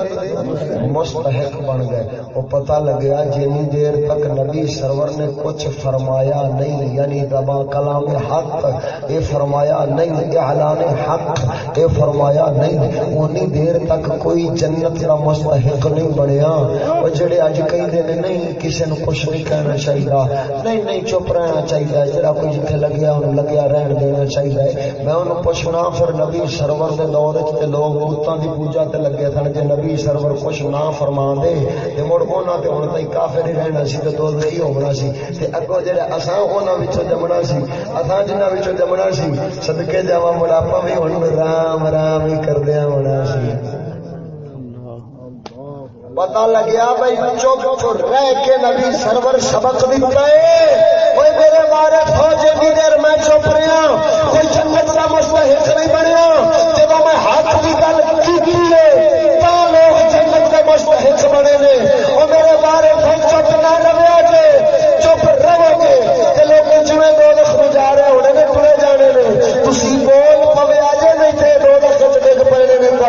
مستحق بن گئے۔ وہ پتہ لگیا جنی دیر تک نبی سرور نے کچھ فرمایا نہیں یعنی دبا کلام حق۔ اے فرمایا نہیں اعلان حق۔ اے فرمایا نہیں، اونی دیر تک کوئی جنت دا مستحق نہیں بنیا۔ وہ جڑے اج کہندے نے، نہیں کسی نو کچھ نہیں کہنا چاہیے نہیں نہیں چپ رہنا چاہیے، جڑا کوئی جتھے لگیا انہوں لگیا رہن دینا چاہیے۔ میں انہوں پوچھنا، پھر نبی سرور دے دور تے لوگ بتاں دی پوجا تے لگے سن جے نبی سرور کچھ نہ فرما دے۔ تے مڑ انہاں تے ہن تئی کافر ہی رہنا سی تے دور نہیں ہونا سی۔ تے اگوں جڑے اساں انہاں وچوں جمنا سی، اساں جنہاں وچوں جمنا سی، صدقے جاواں بڑھاپا بھی ہن، رام رام ہی کردیاں ہونا سی۔ پتا لگیا بھائی چپ رہ کے نبی سرور سبق دیتا ہے کوئی میرے مارے فوج کی دیر میں چپ رہا۔ کوئی جنت کا مستحق نہیں بنیا۔ جب میں ہاتھ کی گل کی لوگ جنت کے مستحق بنے نے۔ اور میرے مارے فوج چپ نہ رہے چپ رہے گے کہ لوگ جمعے دو لکھ بجا رہے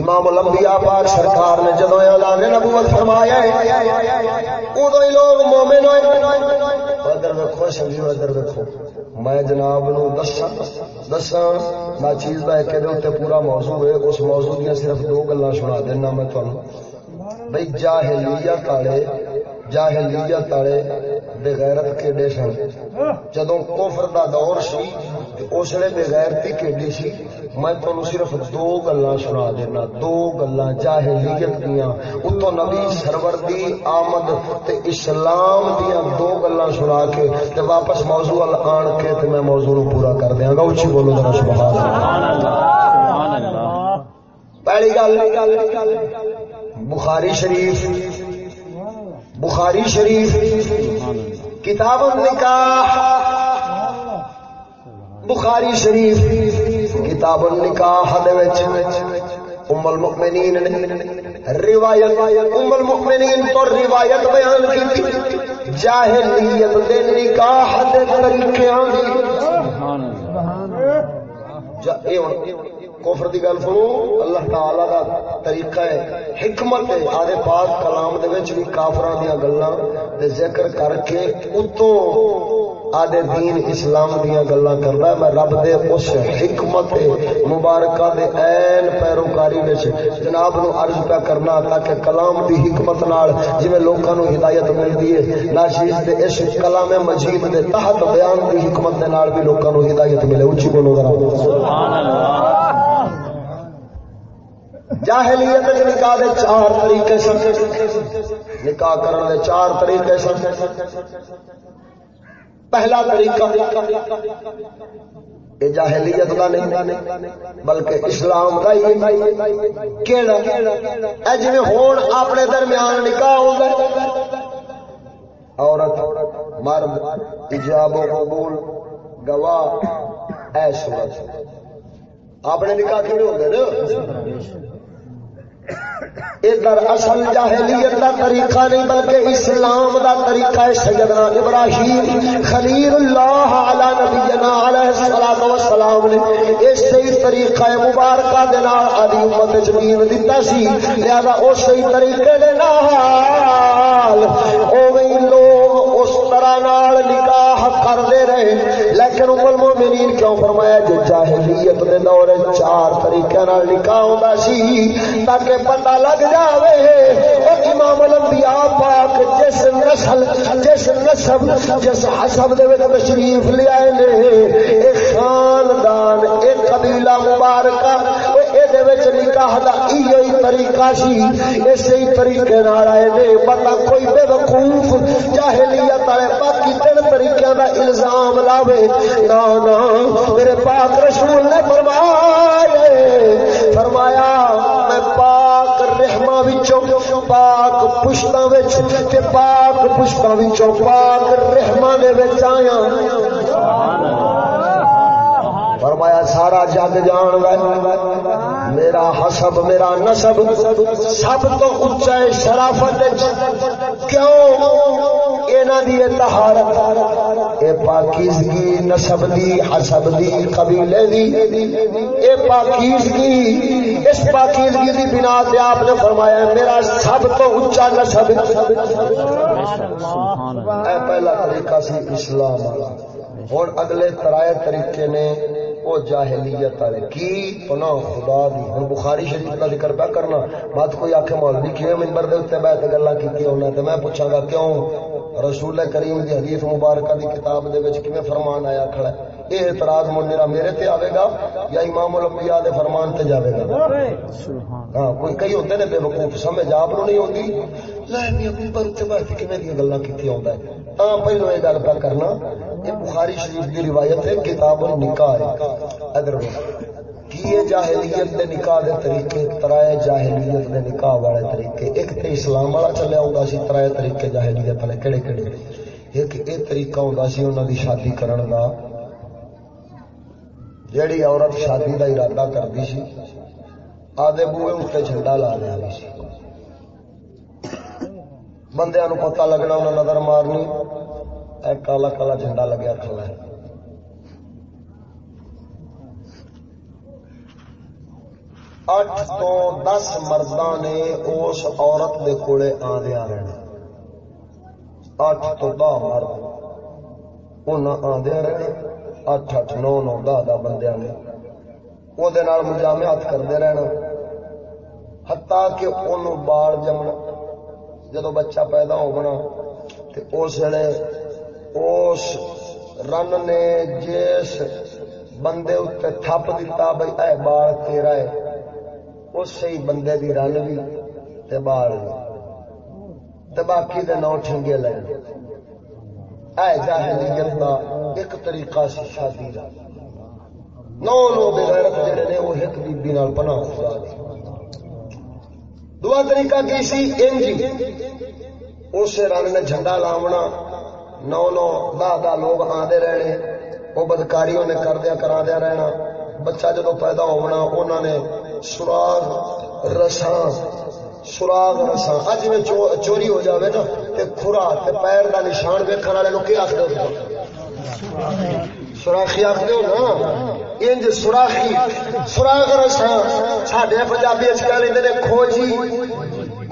امام الانبیاء پاک سرکار نے جدو اعلان نبوت فرمایا ادو ہی لوگ مومن ہوئے۔ ادھر ویکو سنگیو ادھر ویکو میں جناب نو دسا دسا نہ چیز کا ایک اتنے پورا موضوع ہے، اس موضوع دیا صرف دو گلا سنا دینا میں تمہیں بھائی جاہلیت والے جاہلیت والے بغیرت کیڈے سن؟ جدو کوفر دا دور سی اس لیے بغیرتی کیڈی سی میں تمہیں صرف دو گلا سنا دینا دو گلا جاہلیت دیا اتو نبی سرور دی آمد تے اسلام دیا دو گلا سنا کے تے واپس موضوع آن کے تے میں موضوع نو پورا کر دیا گا اچھی بولو ذرا سبحان اللہ پہلی گل بخاری شریف بخاری شریف کتاب النکاح بخاری شریف، کتاب النکاح دے وچ ام المؤمنین نے روایت، ام المؤمنین تو روایت بیان کی جاہلیت دے نکاح دے طریقیاں دی کفر دی گل سنو، اللہ تعالی دا طریقہ ہے، حکمت ہے۔ آدھے پاک کلام دے وچ بھی کافراں دیاں گلاں دے ذکر کر کے اتوں آدھے دین اسلام دیاں گلاں کردا ہے۔ میں رب دے اس حکمت مبارکہ دے عین پیروکاری وچ جناب نو عرض پہ کرنا تاکہ کلام دی حکمت نال جویں لوکاں نو ہدایت ملدی ہے، ناشیز دے اس کلام مجید دے تحت بیان دی حکمت دے نال بھی لوکاں نو ہدایت ملے۔ اونچی بولو ذرا۔ سبحان اللہ۔ جاہلیت نکاح دے چار طریقے سن۔ نکاح کرنے دے چار طریقے سن۔ پہلا طریقہ، یہ جاہلیت کا نہیں، بلکہ اسلام کا ہی۔ کیڑا؟ اے جی ہون اپنے درمیان نکاح ہو گئے عورت، مرد ایجاب و قبول، گواہ، اے صورت۔ اپنے نکاح کیڑے ہو گئے نا؟ ادھر اصل جاہلیت دا طریقہ نہیں بلکہ اسلام دا طریقہ ہے سیدنا ابراہیم خلیل اللہ علی نبینا علیہ الصلوۃ والسلام نے اس صحیح طریقہ مبارکہ دے نال ادی امت وچ دین دتا سی، لہذا اس صحیح طریقے دے نال اوویں لوگ اس طرح نال نکاح کردے رہے۔ لیکن ام المؤمنین کیوں فرمایا کہ جاہلیت دے دور چار طریقے نال نکاح ہوندا سی تاکہ پتہ لگ جاوے امام الانبیاء پاک جس نسل، جس نسب، جس حسب دے وچ تشریف لے آئے نے اے خاندان اے قبیلہ مبارکہ وچ نکاح دا ایو طریقہ سی، اسی طریقے نال آئے نے بندہ کوئی بے وقوف، جاہلیت والے باقی تین طریقے دا الزام لاوے۔ نا نا، میرے پاک رسول نے فرمایا فرمایا، میں پاک رحما پاک پشتاں تے پاک پشتاں پاک رحما دے آیا۔ فرمایا سارا جگ جان میرا حسب میرا نسب سب تو اچا شرافت کیوں؟ دی تہارت اے پاکیزگی نسب دی حسب دی قبیلے دی اے پاکیزگی اس پاکیزگی دی بنا تے آپ نے فرمایا میرا سب تو اونچا نسب اے پہلا طریقہ سی اسلام۔ والا اور اگلے ترائے طریقے نے وہ جاہلیت والے کی پناہ خدا دی۔ ہن بخاری شریف کا ذکر پہ کرنا۔ بات کوئی آکھے مولوی کیویں منبر دے اوتے بیٹھ گلاں کیتی ہونا تے میں پوچھاں گا کیوں رسول کریم دی حدیث مبارکہ دی کتاب دے وچ کیویں فرمان آیا کھڑا ہے؟ اے اعتراض منیرا میرے تے آوے گا یا امام الانبیاء دے فرمان تے جاوے گا؟ ہاں کوئی کئی ہوندے نے بے وقوف سمجھ آپ نو نہیں ہوندی؟ لے میاں منبر تے بیٹھ کیویں دی گلاں کیتی ہوندا ہے؟ ہاں پہلو یہ گل پہ کرنا، یہ بخاری شریف کی روایت ہے، کتاب النکاح ہے۔ ادھر کی جاہلیت دے نکاح دے طریقے؟ ترائے جاہلیت دے نکاح والے طریقے۔ ایک تے اسلام والا چلے آؤں سی، ترائے طریقے جاہلیت والے۔ کہڑے کہڑے ایک یہ طریقہ ہوں سی انہوں دی شادی کرن دا۔ جیڑی عورت شادی دا ارادہ کرتی سی، آدھے بوئے اس اتنے جھنڈا لا لیا سی۔ بندیا نو پتا لگنا انہیں نظر مارنی۔ اے کالا کالا جھنڈا لگیا کھلا ہے۔ اٹھ تو دس مردہ نے اس عورت دے کولے آدیا رہنا اٹھ تو دہ مرد انہیں آدیا رہنا اٹھ اٹھ نو نو دہ دہ بندیا نے۔ وہ مجامعات کرتے رہنا۔ ہتا کہ انہوں بال جمنا۔ جدو بچہ پیدا ہونا اس ویلے اس رن نے جس بندے اتنے تھپ دتا بھائی اے بال تیرا ہے اسی بندے دی رن بھی تے بال بھی۔ باقی دے نو ٹھنگے لے۔ اے جاہلیت دا ایک طریقہ سی شادی دا۔ نو نو بغیرت جڑے نے، وہ ایک بی بی نال پناہ خدا دی دعا طریقہ کی سی انج جی۔ اس رن نے جھنڈا لاونا۔ نو نو، دا دا لوگ آدھے رہنے۔ وہ بدکاریوں نے کردیا کرا دیا رہنا۔ بچہ جدو پیدا ہونا انہوں نے سراغ رساں۔ سراغ رساں۔ اج میں چوری ہو جاوے نا، تے کھرا، تے پیر دا نشان ویکھن والے نو کی آکھدے ہو؟ سوراخی آخر ہو نا؟ انج سوراخی، سوراخ رساں ساڈے پنجابی اچ کہہ لیندے نے کھوجی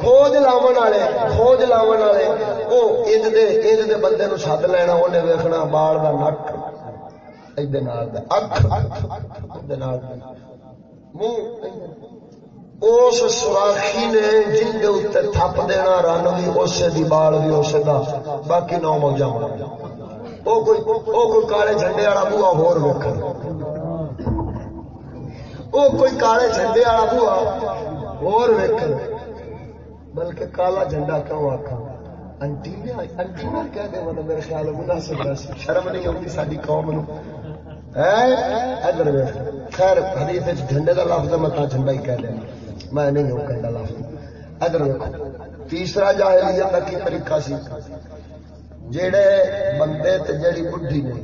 کھوج لاون والے، کھوج لاون والے، او انج دے انج دے بندے نو سد لینا، اونے ویکھنا بال دا نک، ایدے نال دا اکھ دے نال دا منہ اس سوراخی نے جن دے اتنے تھپ دینا، رن بھی اسے دی بال بھی اسے دا، باقی نو موجہ ہونا وہ کوئی کوئی کالے جھنڈے والا بوا ہور کوئی کالے جھنڈے والا بوا ہور بلکہ کالا جھنڈا کیوں آخا کہہ دے مطلب میرے خیال مناسب شرم نہیں آتی ساری قوم نو ادھر خیر، حدیث جھنڈے کا لفظ میں جھنڈا ہی کہہ دیا۔ میں نہیں ہوں کہنا لفظ۔ ادھر ویکو تیسرا جاہلیت کا کی طریقہ سی؟ جڑے بندے تے جڑی بڈھی نے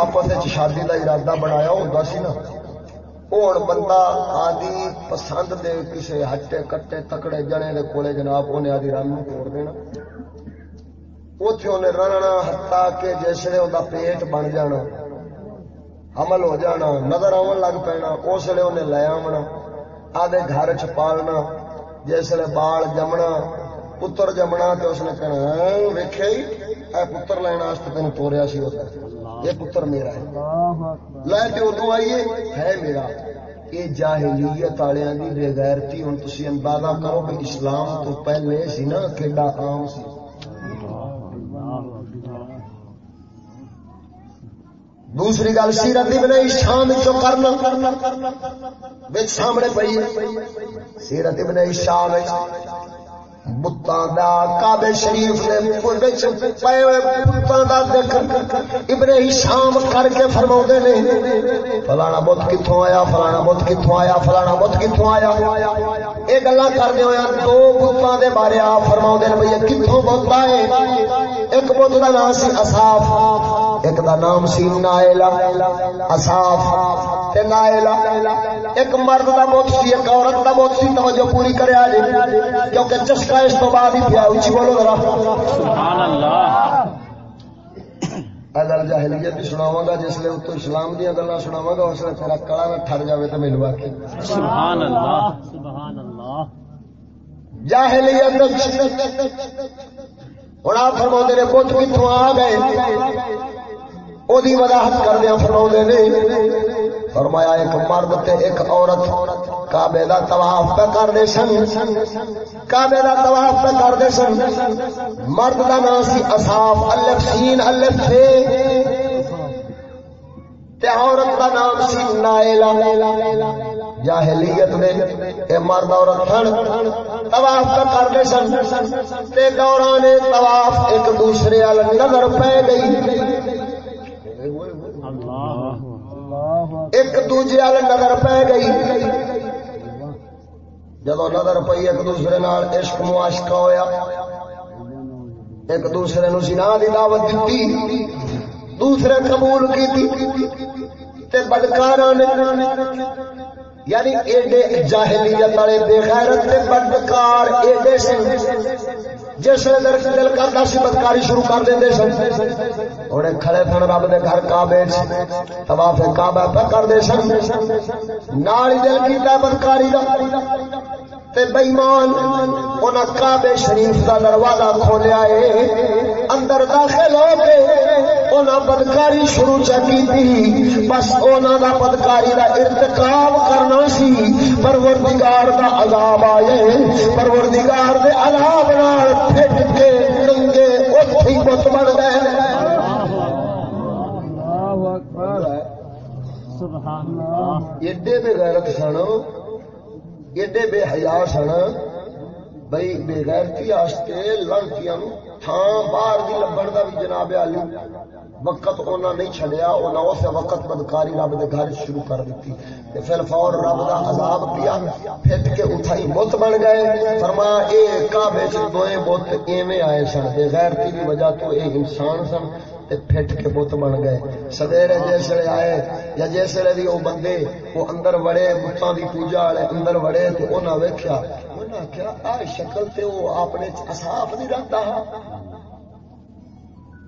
آپس شادی دا ارادہ بنایا ہوتا سی نا ہوں بندہ آدی پسند دے کسے ہٹے کٹے تکڑے جنے دے کولے جناب انہیں آدی رن توڑ دینا۔ اتے انہیں رننا ہتا کہ جسے وہ پیٹ بن جانا، حمل ہو جانا، نظر آن لگ پینا، اس لیے انہیں لے آنا آدھے گھر چ پالنا جسے بال جمنا، پتر جمنا تو اس نے کہنا ہاں، ویخیا ہی؟ اے پتر لینا تین توریا سی یہ پتر میرا ہے۔ لے کے ادو آئیے۔ ہے میرا۔ یہ جاہلیت والوں کی بےغیرتی ہوں تھی اندازہ کرو کہ اسلام تو پہلے سی نا کیڈا عام سی۔ دوسری گل سیرت ابن شام کرنا سامنے پی سیرت ابن شام کابے شریف ابن شام کر کے فرما نے، فلانا بت کتوں آیا، فلانا بت کتوں آیا، فلانا بت کتوں آیا۔ یہ گلا کردے ہوا دو بتوں کے بارے آ فرما نے بھائی کتوں بت آئے؟ ایک بت کا نام سی اصاف ایک دا نام سی نائلا اصاف نائلا ایک مرد کا بت سی، ایک عورت کا بت سی، توجہ پوری کرے کیونکہ چشکا اس تو بعد ہی پیا اچھی بولو ذرا سبحان اللہ جاہلیت سناوا گا جس اسلام دیا گلا سناوا گا اس تیرا کڑا نہ ٹھر جائے تو ملوا کے سبحان اللہ سبحان اللہ جاہلیت ہوں آپ فرما نے بت کتوں آ گئے وہی وضاحت کردیا فرما نے فرمایا، ایک مرد تے ایک عورت کعبے دا طواف پہ کرتے سن۔ کعبے دا طواف پہ کرتے سن۔ مرد دا نام سی اصاف الف سین الف سے تے عورت دا نام سی نائلہ۔ جاہلیت میں اے مرد عورت تھن طواف پہ کرتے سن۔ تے دوران طواف ایک دوسرے ال نظر پہ گئی۔ اللہ۔ ایک دوجے وال نظر پی گئی۔ جب نظر پی ایک دوسرے نال عشق معاشقہ ہویا۔ ایک دوسرے نو سنا دی دعوت دیتی دوسرے قبول کی بدکار یعنی ایڈے جاہلیت والے بے غیرت تے بدکار ایڈے سن۔ جس نے دل دل کرتا سی بدکاری شروع کر دیں سن۔ اور کھڑے سن رب دے گھر کعبے طواف کعبہ پر کر دے سن۔ نال دل کیتا بدکاری دا۔ تے بےمان انہاں کعبے شریف دا دروازہ کھولیا ہے اندر داخل ہو کے انہاں بدکاری شروع چکی بس انہاں دا بدکاری دا ارتکاب کرنا سی۔ پروردگار دا عذاب آئے۔ پروردگار دے عذاب نال پھٹ کے ننگے اوتھے ہی بت بن گئے۔ ایڈے بے غیرت سن۔ ایڈے بے حیا سن۔ بھائی بے غیرتی واسطے لڑکیاں تھان باہر دی لبن دا بھی جناب علی۔ وقت اونا نہیں چھڑیا اونا اس وقت بدکاری رب دے گھر شروع کر دیتی۔ تے پھر فور رب دا عذاب پیا پھٹ کے اٹھائی بت بن گئے۔ فرمایا، اے کعبے وچ دوئے بت ایویں آئے سن، بے غیرتی دی وجہ تو اے انسان سن، تے پھٹ کے بت بن گئے۔ سویرے جسے آئے، یا جسے بھی وہ بندے وہ اندر وڑے بتاں دی پوجا والے اندر وڑے تے انہاں ویکھیا۔ انہاں کیا آ شکل تے وہ اپنے صاف نہیں رکھتا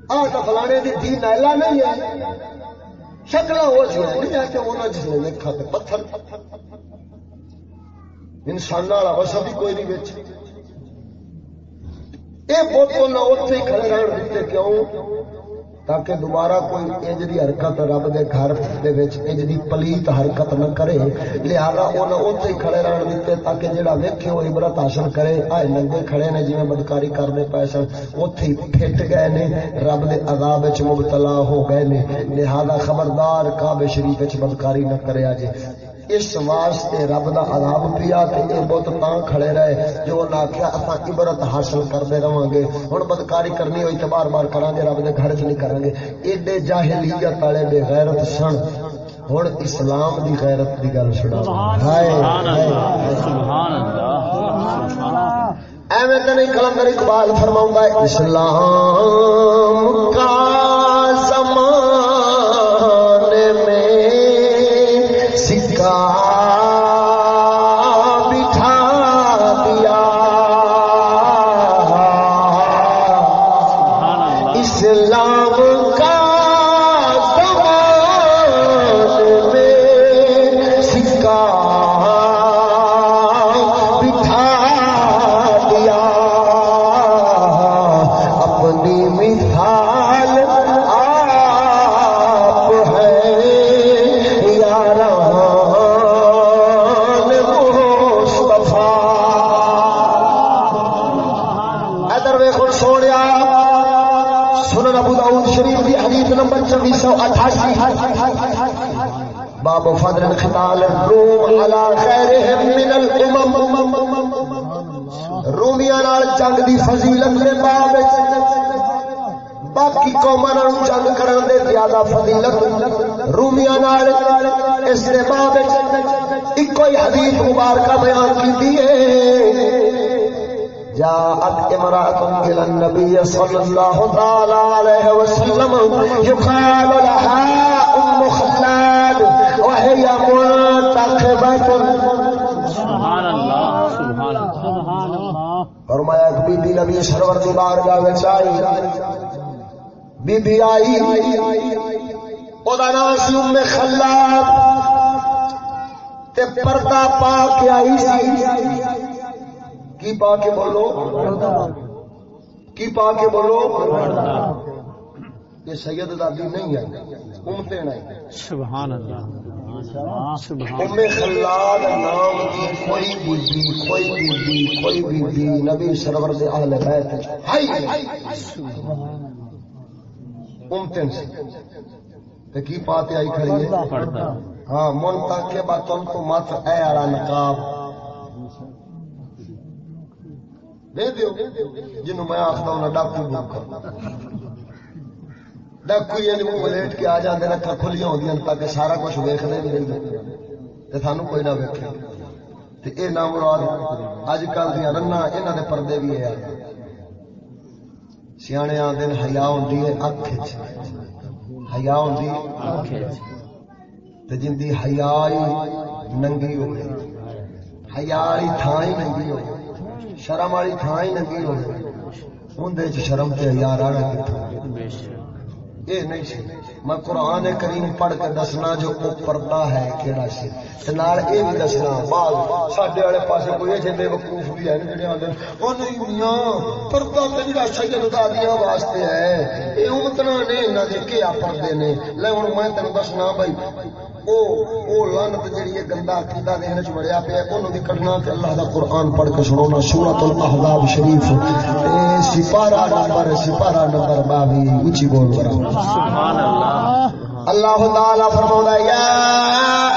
آ تو فلانے کی دھی نائلا نہیں ہے۔ شکل ہو جائے نہیں جس نے پتھر۔ انسان والا وسا بھی کوئی نہیں بچ یہ بوتوں نہ ہی کھڑے رہن دیتے کیوں؟ تاکہ دوبارہ کوئی انج دی حرکت رب دے گھر دے وچ انج دی پلیت حرکت نہ کرے۔ لہذا انہاں اوتھے کھڑے رہن دتے تاکہ جیڑا ویکھے او عبرت حاصل کرے۔ آئے ننگے کھڑے نے جویں بدکاری کرنے پئے سن۔ اوتھے پھٹ گئے نے۔ رب دے عذاب وچ مبتلا ہو گئے نے۔ لہذا خبردار کعبہ شریف وچ بدکاری نہ کریا جے اس واسطے رب دا عذاب پیا تے اے بہت تاں کھڑے رہے جو نہ کیا اساں عبرت حاصل کردے رہاں گے ہن بدکاری کرنی ہوئی تے بار بار کران گے رب دے گھر وچ نہیں کران گے۔ ایڈے جاہلیت والے بے غیرت سن۔ ہن اسلام دی غیرت دی گل سنا ہائے سبحان اللہ ایویں تے نہیں کلندر اقبال فرماوندا ہے اسلام کا زیادہ فضیلت رومیاں نال، اس دے باب ہی حدیث مبارکہ بیان کیتی ہے۔ جاءت امرأة إلى النبي صلى الله تعالى عليه وسلم، يقال لها أم خلاد، وهي سبحان سبحان فرمایا بی بی نبی سرور دی بارگاہ وچ آئی۔ بی بی آئی۔ او دا نام سی ام خلاد تے پردہ پا کے آئی سی۔ کی پا کے بولو؟ کی پا کے بولو؟ یہ سید دادی نہیں ہے امتے نہیں سبحان اللہ۔ ام خلاد نام کوئی کوئی کوئی نبی سرور دے اہل بیت۔ ہائی امتن سے تے کی پاتے آئی کھڑی ہے؟ ہاں من تک کے بعد تم تو مت اے آلا نقاب۔ دے دیو جنوں میں آخدا ہوں ڈاکو بھوکا ڈاکو یہ منہ ملیٹ کے آ جاندے نے کھلیاں ہوندیاں تاکہ سارا کچھ بھی رہندے تے سانو کوئی نہ ویکھے۔ تے اے نام مراد اج کل دیاں رنا انہاں دے پردے بھی ہے۔ سیانے آندے نے حیا ہوندی ہے اکھ وچ حیا ہوندی؟ تے جندی حیا ننگی ہو گئی۔ حیا والی تھان ہی ننگی ہو گئی۔ شرم والی تھان ہی لگی ہوگی اندر شرم تے یار آنا کتنا بے شک۔ یہ نہیں سی میں قرآن کریم پڑھ کے دسنا جو وہ پردہ ہے کہڑا سی۔ تے نال اے بھی دسنا بعد ساڈے والے پاسے کوئی ایسے بے وقوف بھی ہے جڑے آندے او نہیں میاں، پردہ تے جڑا سجدہ دیاں واسطے ہے اے امتنا نے انہاں دے کیا پردے نے۔ لے ہن میں تینوں دسنا بھائی، او او لعنت جڑی ہے گندا عقیدہ دین وچ وڑیا پیا اونوں دی کڈنا تے اللہ دا قرآن پڑھ کے سناونا سورۃ الاحزاب شریف۔ اے سپارہ نمبر سپارہ نمبر 22 اونچی بول رہا سبحان اللہ اللہ تعالی فرماتا ہے، یا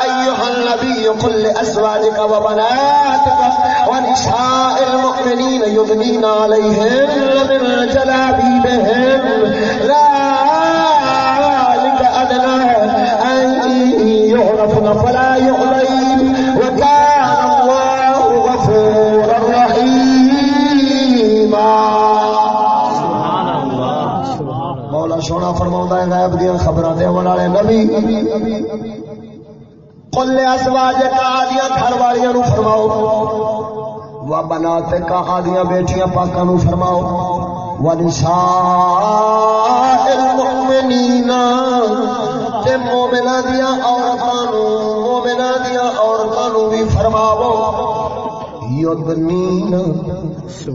ایها النبی قل لازواجك وبناتك ونساء المؤمنین یدنین علیہن من جلابیبہن۔ ذلك ادنى ان يعرفن فلا يؤذين مولا فرما ہے غائب دیا خبر دے والے نبی۔ قل ازواج آدیا گھر والیاں نو فرماؤ۔ و بیٹیاں پاکاں نو فرماؤ۔ و نساء المؤمنین، تے مومناں دیاں عورتاں نو عورتاں نو بھی فرماؤ۔ یدنین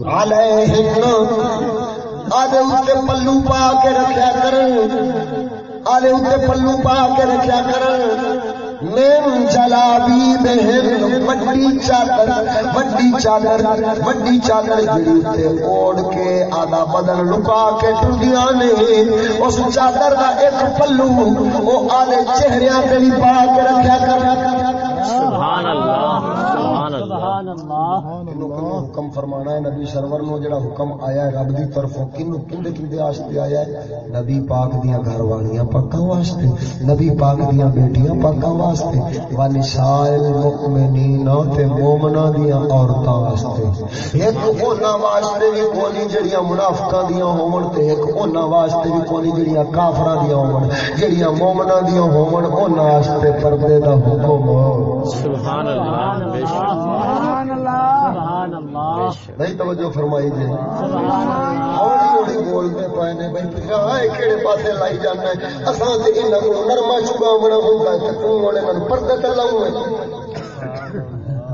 علیہن۔ آدھے اتنے پلو پا کے رکھیا کرن آدھے اتنے پلو پا کے رکھیا کرن من جلابی بہن، وڈی چادر وڈی چادر وڈی چادر جڑی تے اوڑ کے آدھا بدن لکا کے ٹردیاں نے۔ اس چادر دا ایک پلو او آدھے چہریاں تے بھی پا کے رکھیا کرن سبحان اللہ۔ سبحان اللہ. حکم فرمانا ہے نبی سرور نو جڑا حکم آیا ہے رب دی طرفوں کنو کندے کندے واسطے آیا ہے؟ نبی پاک دیاں گھر والیاں پاکاں واسطے نبی پاک دیاں بیٹیاں پاکاں واسطے ونساء المؤمنین تے مومناں دیاں عورتاں واسطے۔ ایک انہاں واسطے بھی کونی جڑیاں منافقاں دیاں ہون تے ایک انہاں واسطے بھی کونی جڑیاں کافراں دیاں ہون۔ جڑیاں مومناں دیاں ہون انہاں واسطے پردے دا حکم۔ سبحان اللہ. بے شک نہیں توجہ فرمائی جی. ہولی ہولی بولتے پے نے بھائی کہڑے پاسے لائی جانا ہے کو نرما چگاونا ہے تو ہونے من پردے تے لاؤں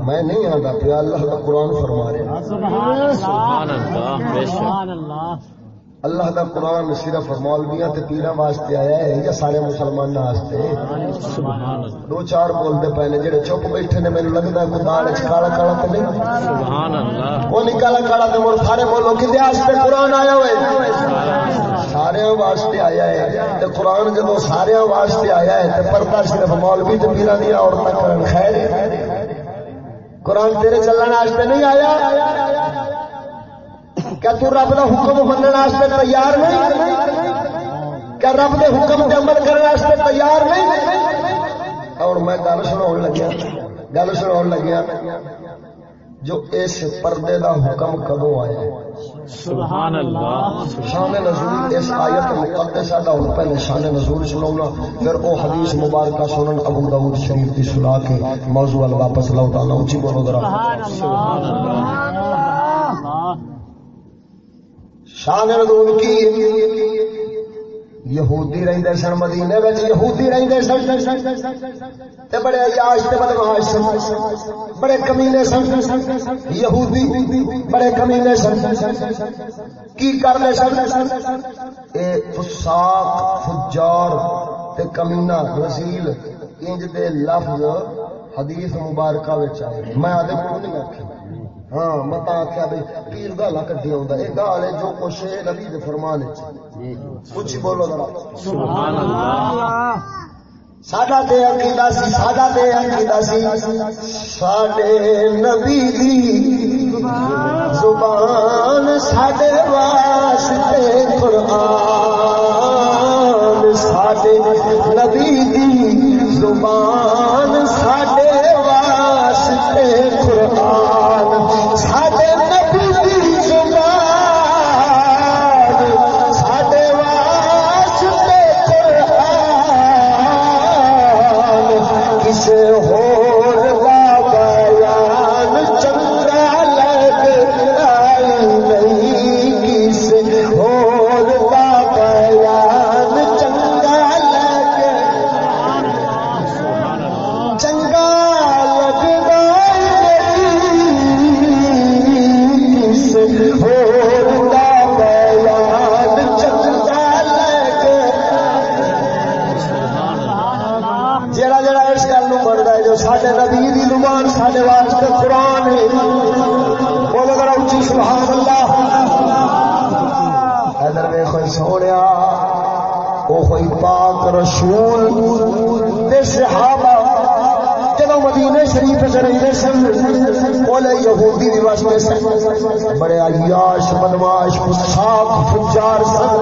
میں۔ نہیں آتا پیا اللہ کا قرآن فرما رہا سبحان اللہ. بے شک۔ اللہ. کا قرآن صرف مولویاں تے پیراں واسطے آیا ہے یا سارے مسلمانوں واسطے؟ اللہ۔ دو چار بولتے پے نے جڑے چپ بیٹھے نے لگتا ہے کوئی دال وچ کالا کالا تے نہیں۔ سبحان اللہ۔ وہ نہیں کالا کالا تے مڑ سارے بولو کدے واسطے قرآن آیا ہوئے۔ سارے واسطے آیا ہے۔ تے قرآن جدو سارے واسطے آیا ہے تے پردہ صرف مولوی تے پیراں دی عورتاں کرن خیر۔ قرآن تیرے چلن واسطے نہیں آیا۔ کیا تو رب کا حکم مننے واسطے تیار نہیں کیا رب کے حکم کے عمل کرنے واسطے تیار نہیں۔ اور میں گل سنا لگیا گل سنا لگیا جو اس پردے دا حکم کدو آیا؟ ہے سبحان اللہ۔ شان نزول اس آیت مقدسہ دا ہن پہلے شان نزول سناونا پھر او حدیث مبارکہ سنن ابو داؤد شریف دی سنا کے موضوع ال واپس لوٹانا اونچی بولو ذرا۔ سبحان اللہ۔ شان نزول کی؟ یہودی رہندے سن، مدینے وچ یہودی رہندے سن۔ تے بڑے عیاش، تے بدمعاش سن۔ بڑے کمینے سن۔ یہودی بڑے کمینے سن۔ کی کرنے سن؟ اے فساق، فجار تے کمینہ رزیل انج دے لفظ حدیث مبارکہ وچ آئے۔ میں آدھے کو نہیں آکھیا ہاں متا آخیا بھائی پیر گالا کٹی آ یہ گال ہے جو کچھ ہے نبی دے فرمان کچھ بولو ذرا۔ سبحان اللہ ساڈا تے عقیدہ سی ساڈا تے عقیدہ سی۔ ساڈے نبی دی زبان ساڈے واسطے قرآن ساڈے نبی دی زبان ساڈے بولے یہودی بھی واسطے سن بڑے عیاش بدماش پساک فجار سن۔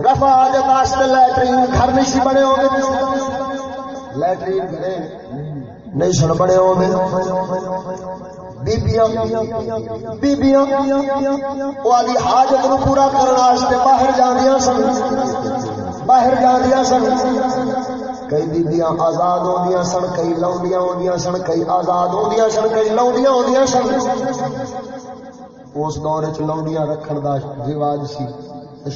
رفا حاجت واسطے لٹرین گھر نہیں سی بنے ہوگے۔ لٹرین گھر نہیں سن بنے ہوگے۔ حاجت نو پورا کرنے باہر جاندیاں سن۔ باہر جاندیاں سن۔ بیبیاں آزاد ہوندیاں سن، کئی لاؤنڈیاں ہوندیاں سن، کئی آزاد ہوندیاں سن، کئی لاؤنڈیاں ہوندیاں سن۔ اس دور چ لاؤنڈیاں رکھن دا رواج سی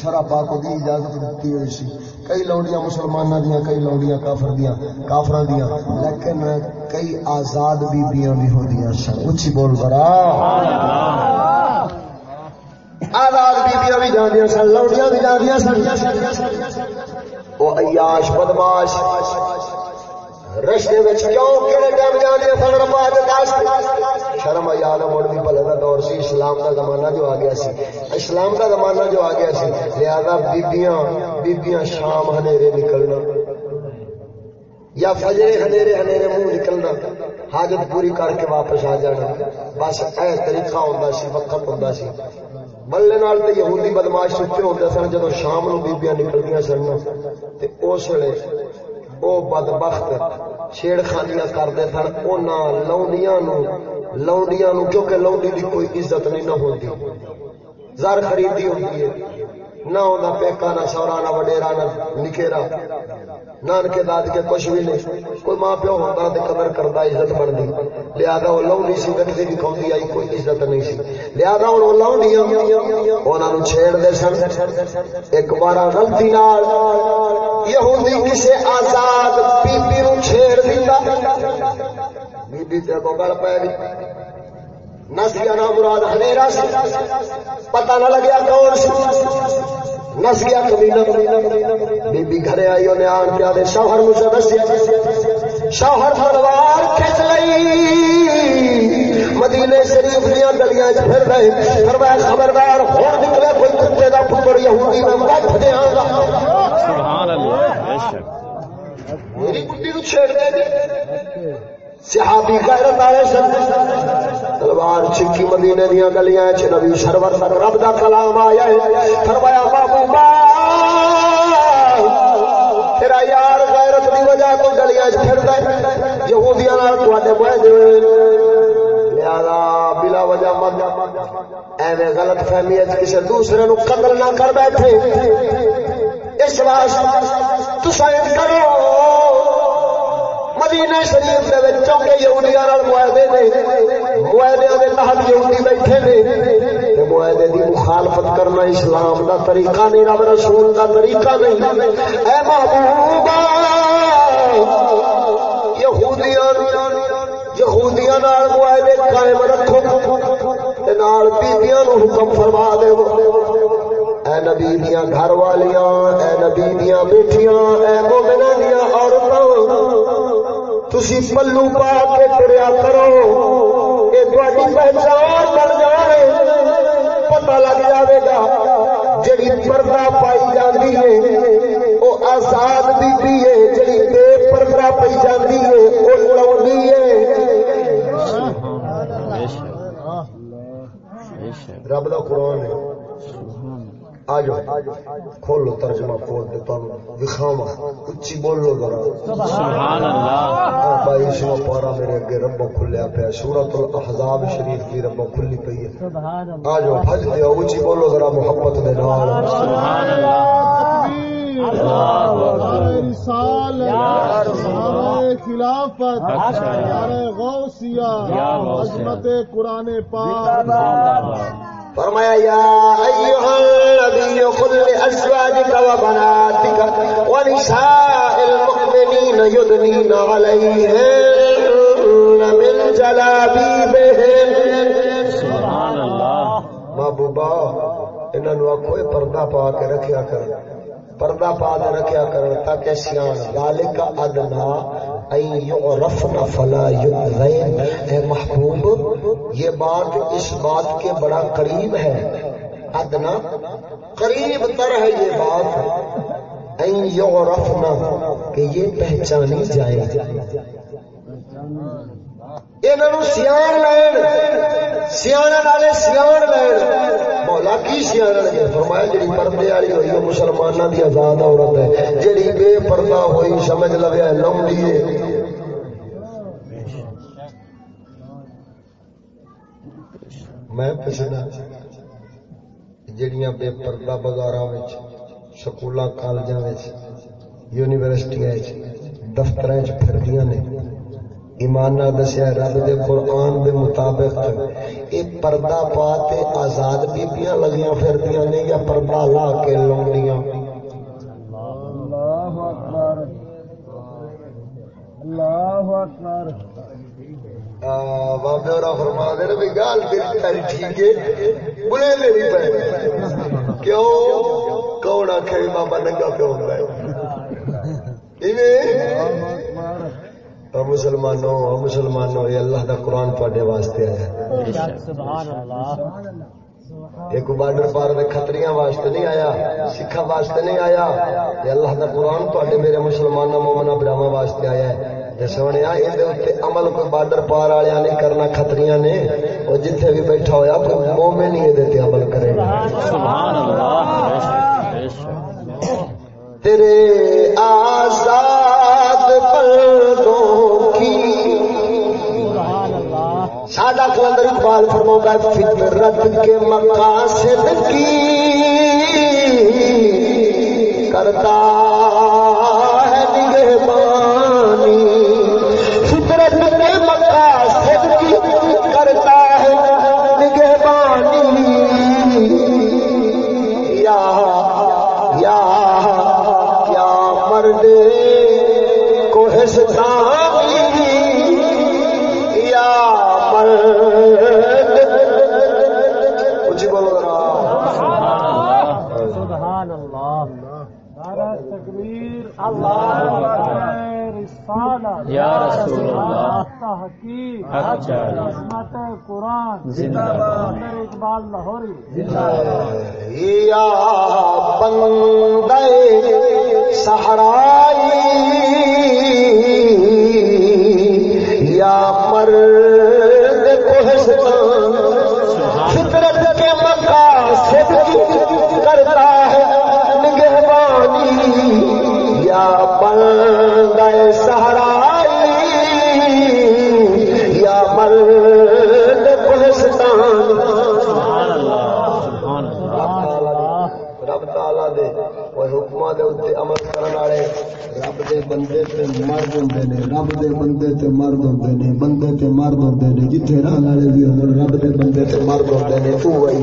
شرابا کو دی اجازت دیتی ہوئی سی۔ کئی لوڈیاں مسلمانوں دیا کئی لوڈیاں کافر دیا کافر دیا لیکن کئی آزاد بیبیاں بھی ہو دیا سن۔ اچھی بول برا آزاد بیبیاں بھی جاندیاں سن لوڈیاں بھی جاندیاں سن۔ وہ عیاش بدماش۔ رشتے کیوں کہڑے ٹائم جانے سن؟ ربا شرم یاد مڑ بھی پلے کا دور سی۔ اسلام کا زمانہ جو آ گیا سی۔ اسلام کا زمانہ جو آ گیا سی۔ لہذا بیبیاں بیبیاں شام ہنیرے نکلنا۔ یا فجرے ہنیرے ہنیرے منہ نکلنا۔ حاجت پوری کر کے واپس آ جانا۔ بس اے طریقہ ہوتا سی، وقت ہوتا سی۔ بلے نال تے یہودی بدماش سچے ہوتے سن جدو شام نو بیبیاں نکلدیاں سن تے اس ویلے او بدبخت چھیڑ خانیاں کرتے سن، انہاں لونڈیاں نو لونڈیاں نو کیونکہ لونڈی دی کوئی عزت نہیں، نہ ہوندی۔ زر خریدی ہوندی ہے، نہ ہوتا پیکا نہ سورا، نہ وڈیرا نہ نکیرا نانکے داد کے کچھ بھی نہیں۔ کوئی ماں پیو ہوتا تو قدر کرتا عزت بنتی لہذا وہ لاؤنی سی رکھتی بھی آئی، کوئی عزت نہیں سی۔ لہذا ہوں وہ لاؤنی انہوں چھیڑ دے سن۔ ایک بار غلطی نال یہودی کسے آزاد بی بی نو چھیڑ دیتا بی بی تے کو گل پے گئی نس گیا نا مراد ہنیرا سی۔ پتہ نہ لگیا کون سی۔ نس گیا کمینا بی بی گھر آئی انہیں آن کے آدھے شوہر مجھے دسی شوہر تلوار کھچ لئی۔ مدینے شریف دیا گلیاں پھر رہے۔ فرمایا خبردار ہوں نکلے کوئی کتے کا پتر یہودی میں مت دیا سبحان اللہ میری کٹی کو چھیڑ دے۔ صحابی غیرت والے سن۔ تلوار چکی مدینے دیا گلیاں چ نبی سرور تک رب دا کلام آیا ہے۔ فرمایا، محبوبا، تیرا یار غیرت دی وجہ تو گلیاں چ پھردا ہے۔ یہودیاں نال تواڈے معاہدے لہذا بلا وجہ مت۔ ایویں غلط فہمی ہے کسی دوسرے نو قتل نہ کر بیٹھے۔ اس واسطے تسا کرو۔ مدینہ شریف دے وچوں کے یہودیاں نال معاہدے نے معاہدے دے تحت یہودی بیٹھے نے، تے معاہدے دی مخالفت کرنا اسلام دا طریقہ نہیں، رب رسول دا طریقہ نہیں۔ اے محبوبا، یہودیاں یہودیاں نال معاہدے قائم رکھو تے نال بیبییاں نو حکم فرما دے۔ اے نبی دیاں گھر والیاں، اے نبی دیاں بیٹیاں، اے مومناں دیاں عورتاں تھی پلو پا کے تریا کرو۔ یہ تاری پہچان بن جائے پتا لگ جائے گا۔ جی پردہ پائی جاتی ہے وہ آزاد بھی ہے۔ جی بے پردہ پی جاتی ہے وہ لوگ رب کا قرآن ہے۔ آجو کھولو ترجمہ کھول دکھاوا اچھی بولو ذرا۔ سبحان اللہ پارا میرے اگے ربو کھلیا پیا سورت الاحزاب شریف کی ربو کھلی پئی ہے۔ آجو بھج دیو اچھی بولو ذرا محبت دے نال۔ سبحان اللہ خلافت غوثیہ عظمت قرآن پاک۔ فرمایا یا ایوہ النبی قل لأزواجك وبناتك ونساء المؤمنين يدنين عليهن من جلابيبهن سبحان اللہ۔ محبوبا انہاں نو آکھو پردہ پا کے رکھیا کر پردہ پا کے رکھیا کر تاکہ سیان ذالک ادنا یعرفن فلا یؤذین۔ اے محبوب، یہ بات اس بات کے بڑا قریب ہے۔ ادنا، قریب تر ہے یہ بات۔ این یعرفن، کہ یہ پہچانی جائے۔ انہوں سیان لین سیان والے سیان لین کی سیان لگے فرمایا جڑی پردے والی ہوئی ہے مسلمانوں کی آزاد عورت ہے۔ جڑی بے پردہ ہوئی، سمجھ لگیا لمبی ہے۔ میں پوچھنا، جڑیاں بے پردہ بازار سکول کالجوں یونیورسٹیاں دفتر پھردیاں نے ایمان نہ دسیا، رب دے قرآن دے مطابق یہ پردہ پا تے آزاد بیبیاں لگیاں پھردیاں نے یا پردہ لا کے لونڈیاں بابے اور فرما دے بھی گال تیری ٹھیک ہے بلے میری پہ کیوں؟ کون آخ بابا ننگا پیو ہے؟ مسلمانوں مسلمانوں یہ اللہ دا قرآن تے واسطے آیا ایک بارڈر پار میں کتری واسطے نہیں آیا سکھا واسطے نہیں آیا۔ یہ اللہ دا قرآن تے میرے مسلمانوں مومنا براہما واسطے آیا ہے۔ سونے یہ عمل کوئی بارڈر پار والے نہیں کرنا کتری نے۔ وہ جتھے بھی بیٹھا ہوا کوئی مومن ہی یہ عمل کرے۔ سبحان اللہ۔ تیرے آزاد پردوں کی۔ سادہ کلندر اقبال فرمو گا فطرت کے مقاصد کی۔ کرتا قرآن زندہ باد۔ اقبال لاہوری یا بندے سہرائی یا پر ہوندے نے، رب دے بندے تے مرد ہوندے نے، بندے تے مرد ہوندے نے، جتھے رہن والے بھی ہون رب دے بندے تے مرد ہوندے نے، تو وہی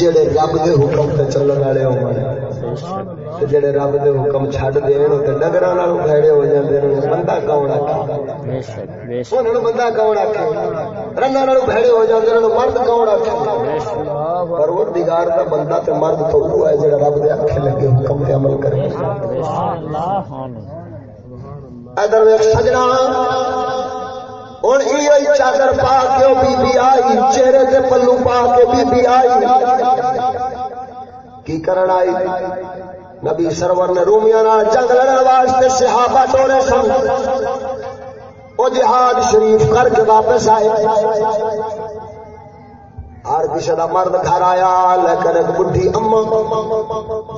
جڑے رب دے حکم تے چلن والے ہون جڑے رب دے حکم چھڈ دین تے ڈنگراں نال بھڑے ہو جاندے نے بندہ کون آکھے؟ بے شک بے شک انہاں نوں بندہ کون آکھے؟ رنگاں نال بھڑے ہو جاندے نے مرد کون آکھے؟ پروردگار دا بندہ تے مرد تو وہ ہے، جڑا رب دے لگے حکم تے عمل کرے۔ ادھر ویکھ سجنا۔ ہن ایو چادر پا کے بی بی آئی، چہرے تے پلو پا کے بی بی آئی۔ کی کرن آئی؟ نبی سرور نے رومیاں جنگ لڑن واسطے صحابہ ٹولے سن۔ او جہاد شریف کر کے واپس آئے۔ ہر کسی کا مرد گھر آیا، لیکن ایک بڈھی اما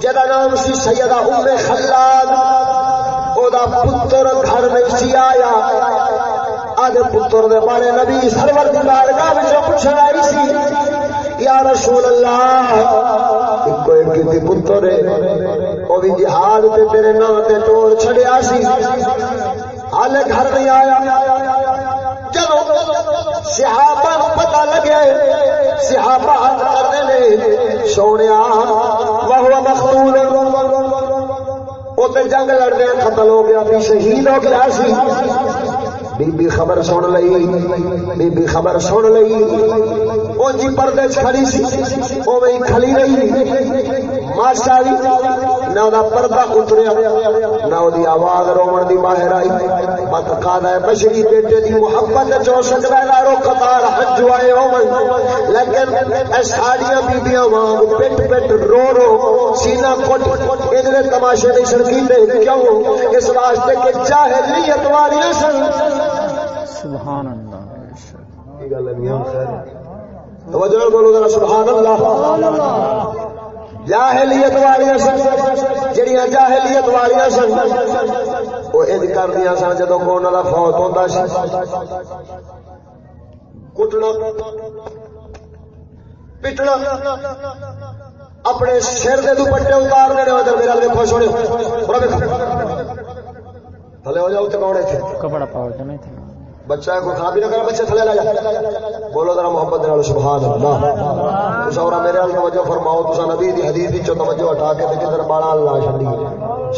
جدا نام سی سیدہ ام خلاد۔ او دا پتر گھر میں آیا۔ آدھے پتر دے بارے نبی سرور دی بارگاہ وچ پوچھن آئی سی، یا رسول اللہ ایک ایک کیتی پتر ہے، او بھی جہاد تے تیرے نام تے ٹور چھڑیا سی۔ حالے گھر نہیں آیا۔ چلو صحابہ نو پتہ لگیا صحابہ حد کرنے نے، سونیا، وہ مقتول او تے جنگ لڑنے قتل ہو گیا بھی شہید ہو گیا سی بی بی خبر سن لئی بی بی خبر سن لئی او جی پردے کھڑی سی او وہی کھڑی رہی ماشا بھی نہ وہ پردہ اتریا نہ وہ آواز رومن دی باہر آئی۔ مت کا بشری بیٹے دی محبت جو سکتا ہے رو قطار حج آئے لیکن ساڑیاں بیبیاں وانگ پٹ پٹ رو رو سینہ کٹ ادھر تماشے نہیں سڑکی کیوں؟ اس واسطے کہ جاہلیت والی سن۔ سبحان اللہ توجہ بولو ذرا سبحان اللہ جاہلیت والی سن، جڑیاں جاہلیت والی سن، وہ انج کردیاں سن جدو کون والا فوت ہوتا سی۔ کٹنا، پٹنا، اپنے سر دے دوپٹے اتار دینے ادھر میرا دیکھو سونے تھلے ہو جاؤ تے کون تھے۔ کپڑا پاؤ نہیں بچہ کو کھا بھی نہ کر بچے تھلے لا جا بولو ذرا محبت نال، سبحان اللہ۔ تسا اور میرے ال توجہ فرماؤ تسا نبی دی حدیث وچ توجہ ہٹا کے تے جدھر بالا اللہ چھڈی۔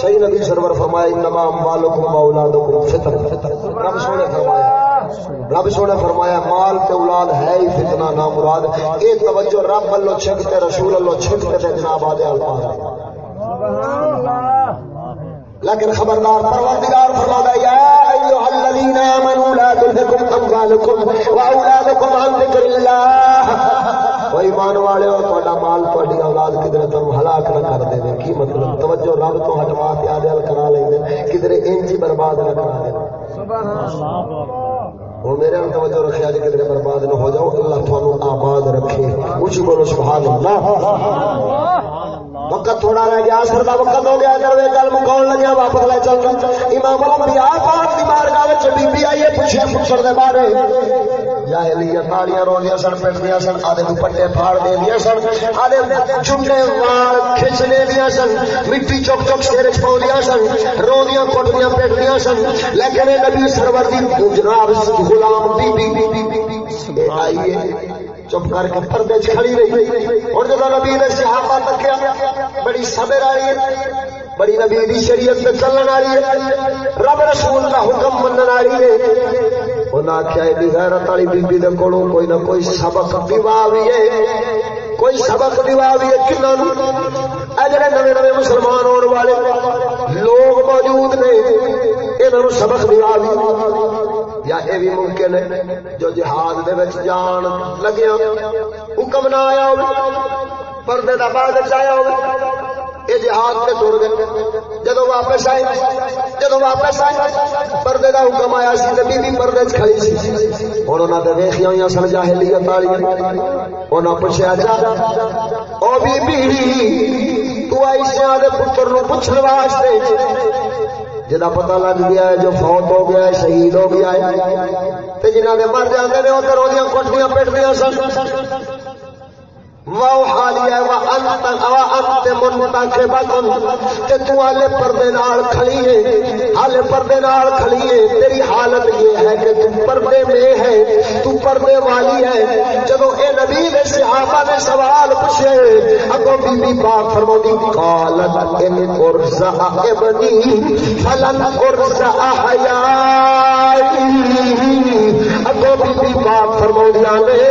صحیح نبی سرور فرمایا، انما اموالکم و اولادکم فتنہ۔ رب سونے فرمایا، رب سونے فرمایا، مال تے اولاد ہے ہی فتنہ، نہ مراد۔ اے توجہ رب اللہ چھک تے رسول اللہ چھک تے جناب آدے الفاظ سبحان اللہ۔ لیکن خبردار پروردگار فرماتا یا ایها الذین آمنوا لا تلهكم اموالكم واولادكم عن ذکر اللہ۔ وہ ایمان والے ہو تہاڈا مال، تہاڈی اولاد کدھر تم ہلاک نہ کر دے کی مطلب؟ توجہ رب تو ہٹوا کے آدے کرا لیں کدھر انج برباد نہ کرا دے۔ سبحان اللہ۔ ہوں میرے ہم توجہ رکھے آج کدھر برباد نہ ہو جاؤ، اللہ تھانو آباد رکھے۔ اونچی بولو سبحان اللہ وقت تھوڑا رہ گیا، اثر کا وقت ہو گیا جب گل مکاؤ لگیا واپس لے چل امام الانبیاء پاک دی بارگاہ وچ بی بی آئی پوچھے پتر دے بارے۔ جاہلیت تاڑیاں روندیاں سن پٹدیاں سن، آدھے پھاڑ دیندیاں سن، آدھے چنڈے وال سن، مٹی چک چک سر وچ سن روندیاں کٹدیاں پٹدیاں سن۔ لیکن اے نبی سرور دی جناب غلام بی بی چپ کر کے پردے کھڑی رہی۔ اور جب نبی نے صحابہ تکیا، بڑی صبر آئی ہے بڑی نبی دی شریعت میں چلن والی ہے رب رسول کا حکم منن والی ہے انہاں آخیا ایڈی غیرت والی بیبی دے کولوں کوئی نہ کوئی سبق دیوا بھی ہے کوئی سبق دیوا بھی کناں نو اے جڑے نویں نویں مسلمان ہون والے لوگ موجود نے انہاں نو سبق دیوا بھی یا یہ بھی ممکن ہے جو جہاد دے وچ جان لگیا حکم نہ آیا ہو پردے دا بعد آیا ہو یہ جہاد سے تر گئے جدو واپس آئے جدو واپس آئے، پردے کا حکم آیا سی تو بی پردے کھڑی سی۔ ہوں انہوں نے ویخیا ہوئی سن، جاہلیت والی۔ انہوں پوچھا جا، او بی بی تو آئی سیا پتر نو پوچھنے واسطے۔ جہاں پتا لگ گیا ہے جو فوت ہو گیا ہے، شہید ہو گیا ہے۔ جنہ کے مر جاتے ہیں ادھر وہ کٹیاں پیٹیاں سن۔ پردے کھڑی ہے ہال پردے کھڑی ہے، تیری حالت یہ ہے کہ تم پردے میں ہے تم پردے والی ہے۔ جب اے نبی نے صحابہ نے سوال پوچھے اگو بی بی پاک فرمودی قالت ان قرزا ابنی، فلن قرزا احیائی اگو بی بی پاک فرمودیاں نے،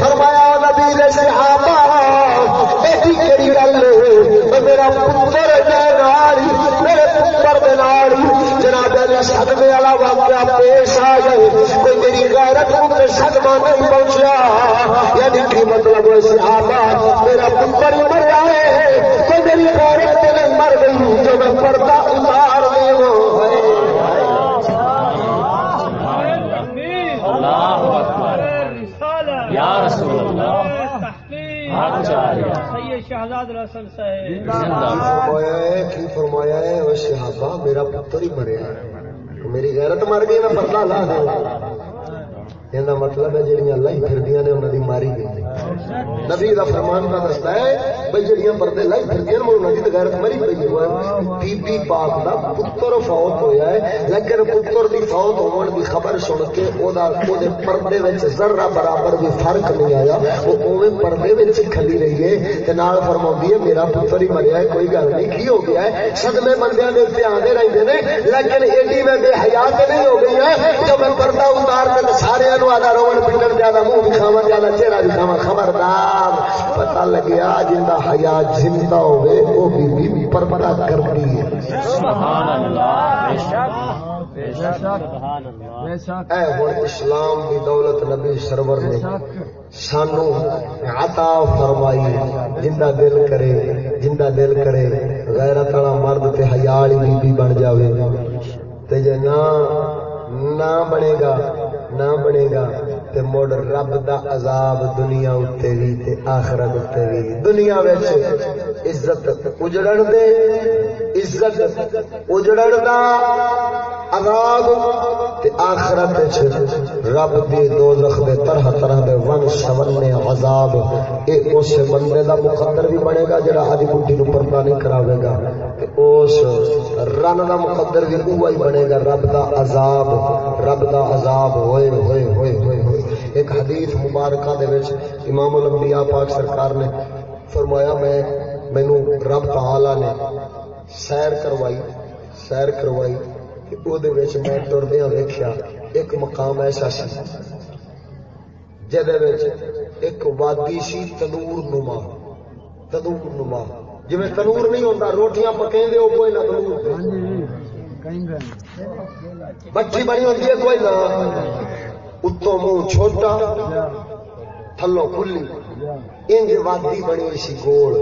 فرمایا نبی نے صحابہ کہڑی گل میرا پتر میرے پتر جناب سدمے والا واقعہ پیش آ گئے کوئی میری غیرت سدما نہیں پہنچا۔ یعنی کہ مطلب صحابہ میرا پتر مر ہے۔ کوئی میری غیرت مر گئی، جو میں پردہ اتار دے یا رسول اللہ فرمایا ہے وہ شہابہ میرا پتر ہی مریا میری غیرت مر گئی میں پتہ لا دے۔ یہ مطلب ہے جہاں لائی پھر نے انہوں نے ماری گئی۔ نبی کا فرمان کا دستا ہے بھائی جہاں پردے لائی پھر نے انہوں کی جی غیرت مری پی بی بی پاک کا پتر فوت ہویا ہے، لیکن پتر کی فوت ہونے کی خبر سن کے پردے ذرا برابر بھی فرق نہیں آیا۔ وہ اوے پردے کھلی رہی ہے۔ نال فرما ہے، میرا پتر ہی مریا ہے، کوئی گل نہیں، کی ہو گیا ہے؟ سدمے بندے اتنے آتے رہتے ہیں لیکن ایڈی میں بے حیات نہیں ہو گئی ہے۔ جو میں پردہ اتار میں سارے آدھا روڈ پنڈن زیادہ منہ بھی زیادہ چہرہ بھی خبردار پتہ لگیا جندا حیا زندہ ہوے او بی بی پردہ کرتی ہے۔ سبحان اللہ بے شک اے اسلام دی دولت نبی سرور نے سانو عطا فرمائی جندا دل کرے جندا دل کرے غیرت والا مرد تے حیا والی بی بی بن جاوے۔ تے جے نہ نہ بنے گا نہ بنے گا تے مڑ رب دا عذاب دنیا اتے بھی تے آخرت اتے بھی دنیا وچ عزت اجڑن دے، عزت اجڑن دا عذاب تے آخرت وچ رب دی دوزخ دے طرح طرح دے ون سونے عذاب۔ اے اس بندے دا مقدر بھی بنے گا جڑا آدھی بڈھی نو پردہ نہیں کراوے گا۔ تے اس رن دا مقدر بھی اوہی بنے گا، رب دا عذاب، رب دا عذاب۔ ہوئے ہوئے ہوئے ہوئے۔ ایک حدیث مبارکہ دے وچ امام الانبیاء پاک سرکار نے فرمایا میں مینوں رب تعالی نے سیر کروائی سیر کروائی کہ او دے وچ میں ٹردیاں ویکھیا ایک مقام ایسا سی جدے وچ ایک وادی سی تنور نما تنور نما۔ جویں تنور نہیں ہوندا روٹیاں پکیندے او کوئی نہ تنور جی بچی بنی ہوتی ہے کوئی نہ۔ اتوں منہ چھوٹا تھلوں کھلی انج وادی بنی سی گول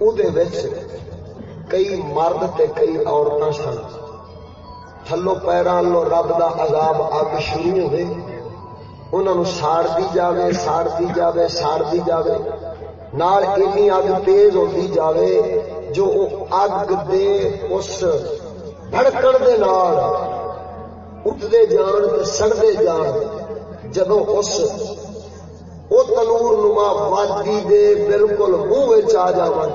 وچ کئی مرد تے کئی عورتاں سن تھلوں پیراں لو رب دا عذاب اگ شروع ہوئے انہاں نو ساڑ دی جاوے ساڑ دی جاوے ساڑ دی جاوے نال اینی اگ تیز ہوتی جاوے جو او اگ دے اس بھڑکن دے نال اٹھتے جان سڑتے جان جدو اس تنور نما وادی دے بالکل منہ آ جاون،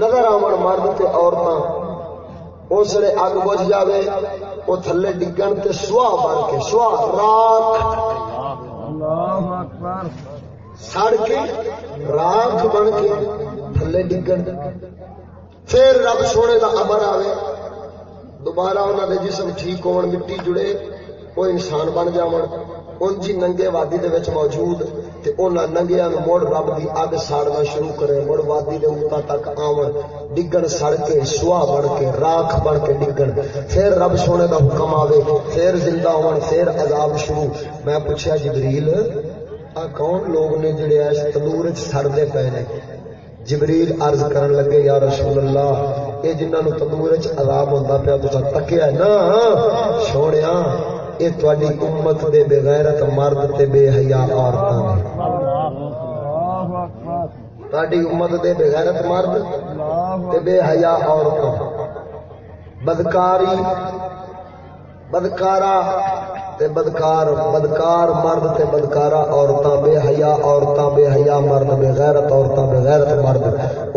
نظر آون مرد تے عورتاں، اس نے اگ بجھ جاوے وہ تھلے ڈگن تے سواہ بن کے، سواہ راکھ۔ سڑ کے راکھ بن کے تھلے ڈگن۔ پھر رب سونے دا امر آوے دوبارہ انہوں دے جسم ٹھیک ہون، مٹی جڑے، وہ انسان بن جاون۔ ان جی ننگے وادی دے وچ موجود، تے انہاں ننگیاں نو مڑ رب دی اگ ساڑنا شروع کرے، مڑ وادی دے اوپر تک آون۔ ڈگن سڑ کے سوا بن کے، راکھ بن کے ڈگن۔ پھر رب سونے دا حکم آوے، پھر زندہ ہون، پھر عذاب شروع۔ میں پوچھا جبریل، آ کون لوگ نے جڑے اس تندور وچ سڑدے پے نے؟ جبریل عرض کرن لگے، یا رسول اللہ اے جنہاں نو تندور وچ عذاب ہوندا پیا تساں تکیا ہے نا سونیا اے تواڈی امت دے بے غیرت مرد تے بے حیا عورتاں نے امت دے بے غیرت مرد تے بے حیا عورتاں بدکاری بدکارا تے بدکار بدکار مرد تے بدکارا عورتاں بے حیا، عورتاں بے حیا مرد بے غیرت، عورتاں بے غیرت مرد۔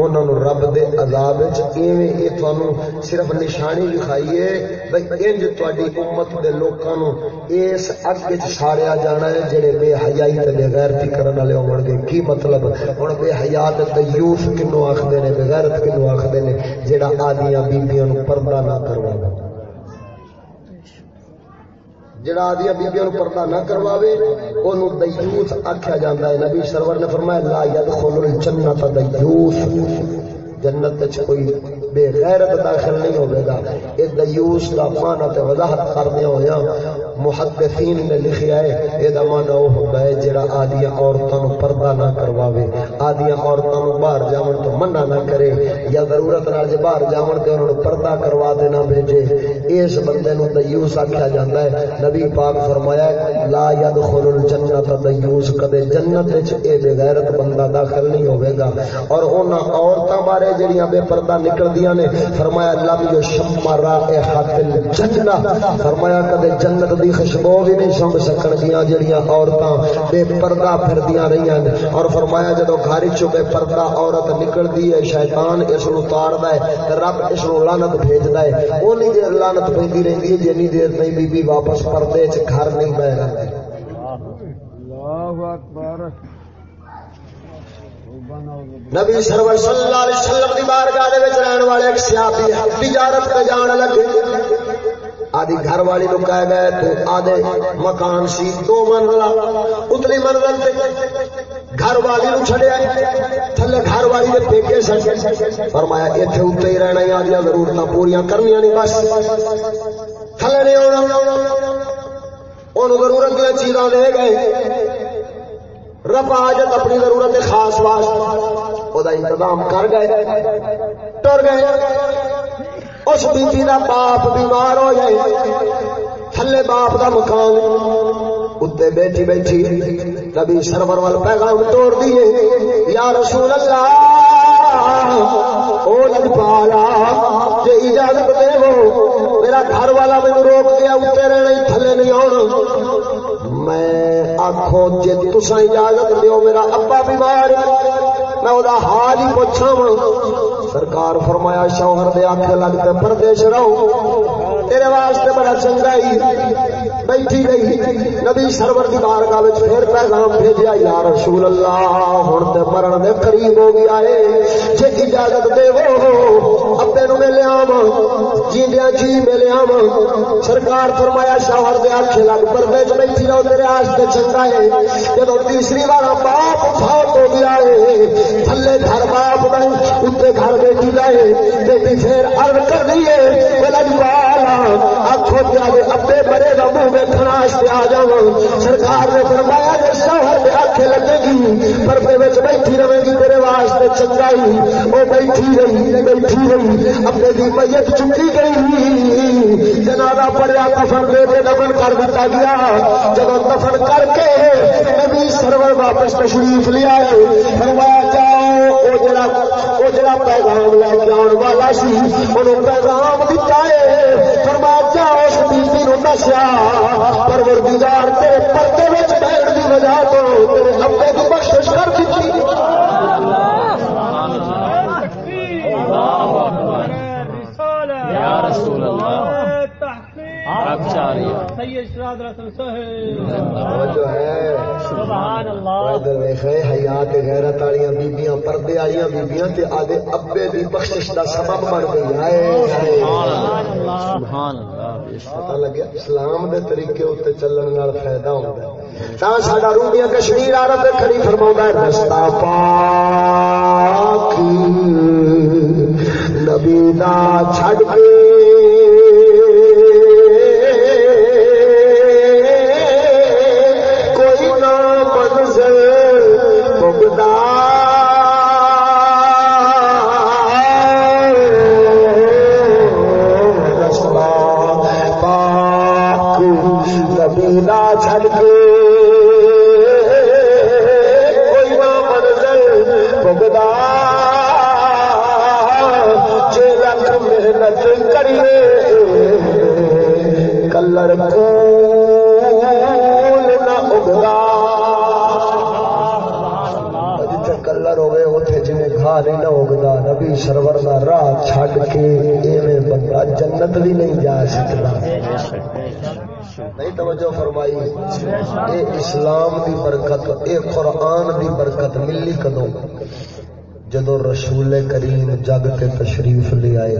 انہاں نو رب دے عذاب وچ ایویں اے تانوں صرف نشانی لکھائیے بھئی انج تواڈی امت دے لوکاں نو اس اگ وچ ساڑیا جانا ہے جڑے بے حیائی تے بے غیرتی کرن والے ہون گے۔ کی مطلب؟ ہن بے حیا تے دیوس کینو آکھدے نے، بے غیرت کینو آکھدے نے جڑا آدیاں بیبیاں نو پردہ نہ کرواوے جڑا آدیا بیبیاں نو پردہ نہ کرواوے اونوں دیوس آخیا جاندا ہے۔ نبی سرور نے فرمایا، لا يدخل الجنت دیوس جنت کوئی بے غیرت داخل نہیں ہوے گا۔ اے دیوس دا معنی تے وضاحت کردے ہویا محدثین نے لکھیا ہے اے دا معنی او ہوندا ہے جڑا آدیاں عورتاں نو پردہ نہ کرواوے۔ آدیاں عورتاں نو باہر جاون تو منع نہ کرے۔ یا ضرورت نال جے باہر جاون تے انہاں نو پردہ کروا دے نہ بھیجے۔ اس بندے نو دیوس آکھیا جاندا ہے۔ نبی پاک فرمایا ہے، لا يدخل الجنت دیوس کدے جنت وچ اے بے غیرت بندہ داخل نہیں ہوے گا۔ اور انہاں عورتاں بارے جڑیاں بے پردہ نکلدیاں نے فرمایا لم یشم رائحۃ الجنہ۔ فرمایا، کدے جنت دی خوشبو بھی نہیں سنگ سکن گیاں جڑیاں عورتاں بے پردہ پھردیاں رہیاں نے۔ اور فرمایا جدوں گھر چوں بے پردہ عورت نکلدی ہے، شیطان اس نو اتاردا ہے تے رب اس نو لعنت بھیجدا ہے۔ اونی دیر لعنت پیندی رہندی ہے، جنی دیر نہیں بی بی واپس پردے چ گھر نہیں بیٹھ رہی اللہ اکبر۔ نبی سرور صلی اللہ علیہ وسلم دی بارگاہ دے وچ رہن والے ایک صحابی تجارت تے جان لگے آدھی گھر والی نو کہہ گئے، تو آدھے مکان سی، دو منزلہ۔ اتلی منزل تے گھر والی نو چھڑیا تھلے گھر والی دے پیکے سن۔ فرمایا، ایتھے اوتے ہی رہنا یا آدیاں ضرورتاں پوریاں کرنیاں نہیں، بس۔ تھلے نہیں آنا۔ اونوں ضرورت دے چیزاں دے گئے۔ رب حاجت اپنی ضرورت خاص واسطے۔ او دا انتظام کر گئے۔ ٹر گئے۔ اس بیٹی کا باپ بیمار ہو جائے تھلے باپ کا مکان اتنے بیٹھی بیٹھی کبھی سرور وال پیغام توڑ دیے۔ یا رسول اللہ، او لجپالا جی اجازت دے وہ میرا گھر والا مجھے روک دیا اتنے رہنا تھلے نہیں آنا۔ میں آخو جی تسا اجازت دیو میرا ابا بیمار میں وہ حال ہی پوچھا سرکار فرمایا، شوہر دے آخ لگتے پردیش رہو۔ تیرے واسطے بڑا چنگا ہی۔ بیٹھی گئی نبی سرور کی بارگاہ وچ پھر پیغام بھیجیا، یا رسول اللہ، ہن تے مرن دے قریب ہو گیا ہے۔ جے اجازت دے وہ ابے نو ملے آم، جیندیاں جی ملے آم۔ سرکار فرمایا شوہر دے آکھے لگ پردے وچ بیٹھی رہو، تیرے واسطے چنگا ہے۔ جدوں تیسری بار باپ فوت ہو گیا ہے، تھلے گھر باپ دا اوتے گھر بیٹھی جائے بیٹی پھر عرض کر دیے بلا جوالا آکھو تے ابے مرے دا منہ ویکھنا آ جاؤ سرکار نے فرمایا جی شوہر کے آخے لگے گی پردے میں بیٹھی رہے گی تیرے واسطے چنگائی وہ بیٹھی رہی بیٹھی رہی۔ اپنے دی میت چکی گئی جنازہ پڑیا کفن دے کے دفن کر دیا گیا۔ جب دفن کر کے نبی سرور واپس تشریف لیا فرمایا جاؤ وہ جڑا وہ جڑا پیغام لے کے آن والا سی، انہوں پیغام دتا ہے، فرمایا جاؤ دسیا پروردگار تیرے پردے وچ بیٹھ دی وجہ تو تیرے ابے کی بخشش کر دیتی۔ یا رسول اللہ۔ رسول سبحان اللہ۔ حیات غیرت بیبییاں پردے والیاں بیبییاں تے آدھے ابے دی بخشش دا سبب بن گئی۔ سبحان اللہ۔ پتہ لگیا اسلام دے طریقے اتنے چلن نال فائدہ ہوتا ہے۔ تا ساڈا روبیاں کشمیر عرب تے کھڑی فرماوندا ہے رستہ پاک نبی دا چھڈ کے نبی سرور دا راہ چھڈ کے ایویں بندہ جنت بھی نہیں جا سکتا۔ نہیں توجہ فرمائی، اے اسلام دی برکت، اے قرآن دی برکت ملی کدو جدو رسول کریم جگ تے تشریف لے آئے۔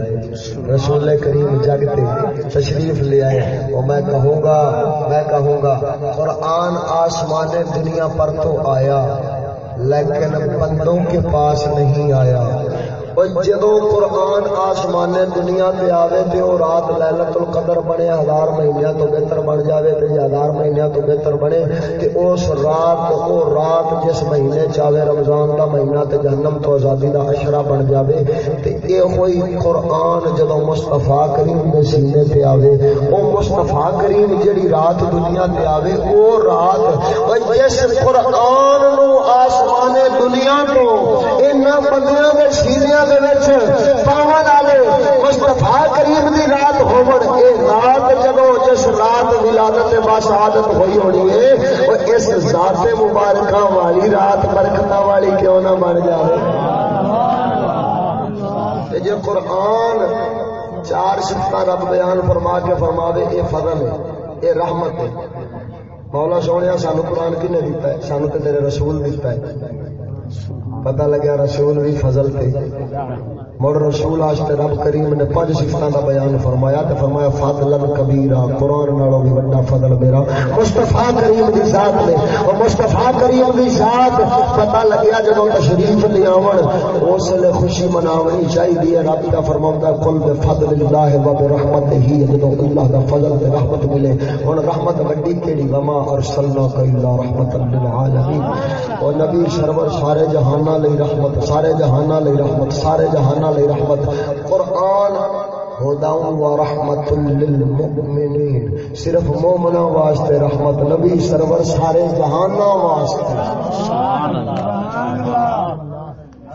رسول کریم جگ تے تشریف لے آئے۔ وہ میں کہوں گا، میں کہوں گا، قرآن آسمان دنیا پر تو آیا، لیکن بندوں کے پاس نہیں آیا۔ جدو قرآن آسمان دنیا پہ آوے تے او رات لیلت القدر بنے ہزار مہینہ تو بہتر بن جاوے تے ہزار مہینہ تو بہتر بنے تے اس رات او رات جس مہینے چاوے رمضان دا مہینہ تے جہنم تو آزادی دا اشرا بن جاوے تے اے ہوئی قرآن جدو مصطفیٰ کریم دے سینے تے آوے، او مصطفیٰ کریم جڑی رات دنیا تے آوے، او رات جس قرآن نو آسمان دنیا تو انہاں بندیاں دے سینے دے وچ پاون والے مصطفی کریم دی رات ہون اے رات جدو جس رات ولادت باشہادت ہوئی ہونی ہے او اس ذات مبارکہ والی رات برکتاں والی کیوں نہ بن جاوے؟ تے قرآن چار شفت رب بیان فرما کے فرماوے یہ فضل ہے یہ رحمت ہے۔ مولا سونے سانو قرآن کنے دیتا ہے؟ سانو تو تیرے رسول دیتا ہے۔ پتہ لگیا رسول بھی فضل تھے مڑ رسول آستے رب کریم نے پانچ سفتوں کا بیان فرمایا تے فرمایا، فضل کبیرا قرآن نالوں بھی بڑا فضل میرا۔ مستفا کریم دی ذات نے، اور مستفا کریم دی ذات پتہ لگیا جب تشریف لے آون۔ اس لیے خوشی مناونی چاہیے رب کا فرماؤں کل بے فضل اللہ و بے رحمت ہی جب اللہ کا فضل تے رحمت ملے۔ ہن رحمت وڈی کیڑی، وما ارسلنا کلا رحمت للعالمین۔ اور نبی سرور سارے لئی رحمت، سارے جہانا لئی رحمت، سارے جہانا لئی رحمت۔ قرآن ہدا و رحمت للمؤمنین۔ صرف مومنا واسطے رحمت، نبی سرور سارے جہانا واسطے۔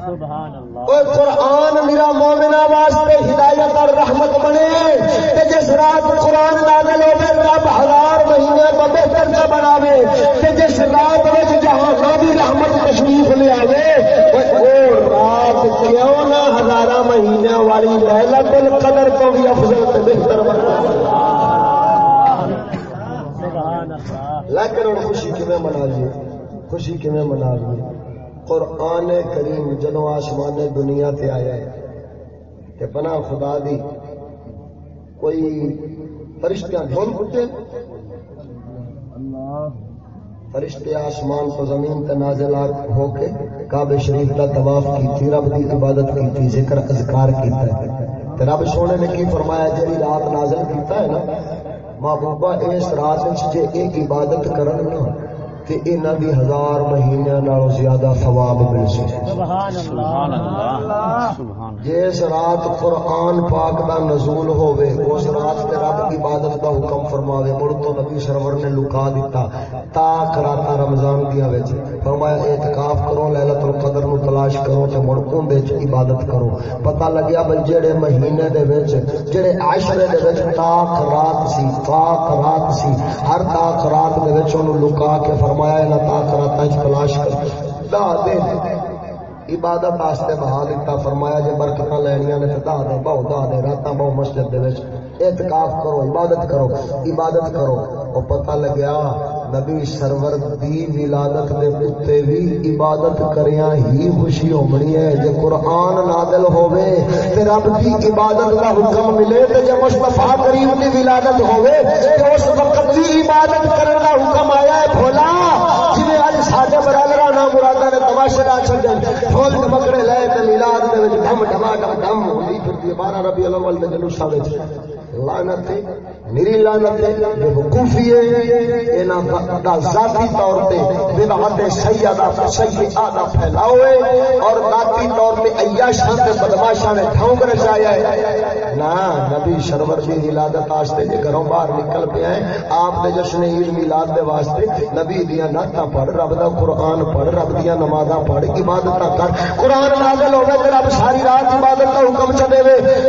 سبحان اللہ۔ قرآن میرا مومنا واسطے ہدایت اور رحمت بنے کہ جس رات قرآن نازل ہوے رب ہزار مہینے بڑے درجہ بناوے کہ جس رات وچ جہاں بھی رحمت تشریف لے آوے رات کیوں نہ ہزار مہینے والی لہلت القدر تو بھی افضل تے بہتر لیکن ہوں خوشی کیون منا لیے خوشی کیون منا لیے قرآن کریم جدو آسمان دنیا تے آیا ہے۔ کہ پناہ خدا دی کوئی فرشتیاں ڈھول پٹے فرشتے آسمان کو زمین تے نازل ہو کے کعبہ شریف کا طواف کی رب کی عبادت کی ذکر، اذکار کیتا ہے۔ تے رب سونے نے کی فرمایا جی رات نازل کیتا ہے نا، محبوبہ، اس رات جے ایک عبادت کرن نا تے انہاں دی ہزار مہینے نالوں زیادہ ثواب مل سکے سبحان اللہ۔ سبحان جس رات قرآن پاک دا نزول ہوئے اس رات تے رب عبادت دا حکم فرماوے، مڑ تو نبی سرور نے لکا دیتا، تا کراتا رمضان دیا وچ فرمایا، اعتکاف کرو ليلۃ القدر نو تلاش کرو تے مڑ اون وچ عبادت کرو۔ پتہ لگیا بھئی جڑے مہینے دے وچ جڑے عاشرے دے وچ تا رات سی تا رات سی، ہر تا رات دے وچ اونوں لکا کے فرمایا فرمایا نہ تا چ تلاش کر دا دے عبادت واسطے بہا دیتا فرمایا جے برکت لینیاں نے تے دا دے بہو دا دے راتاں بہو مسجد دے وچ، اعتکاف کرو، عبادت کرو عبادت کرو۔ او پتہ لگیا، نبی سرور دی ولادت دے پتے بھی عبادت کریاں ہی خوشی ہونی ہے۔ جے قرآن نازل ہوے تے رب دی عبادت دا حکم ملے تے جے مصطفی کریم دی ولادت ہوے تے اس وقت دی عبادت کرن دا حکم آیا ہے، بھولا جویں اج ساڈے برادران نہ مرادا نے تماشے چھڈن۔ ڈھول مکڑے لے تے میلاد دے وچ دم ڈما ڈم دم ہوندی پھردی 12 ربیع الاول دے جلوساں وچ۔ لعنت میری لعنت جو وقوفی ہے۔ انہاں دا ذاتی طور تے بدعت سیدہ سیئہ پھیلاؤ ہے اور ذاتی طور تے عیاشاں تے بدماشاں نے ڈھونگ رچایا ہے۔ نا نبی سرور دی ولادت واسطے جے گھروں باہر نکل پیا ہے آپ دے جشن عید میلاد دے واسطے نبی دیاں نعتاں پڑھ، رب دا قرآن پڑھ، رب دیاں نمازاں پڑھ، عبادتاں کر، قرآن نازل ہوے تے رب ساری رات عبادت دا حکم چ دے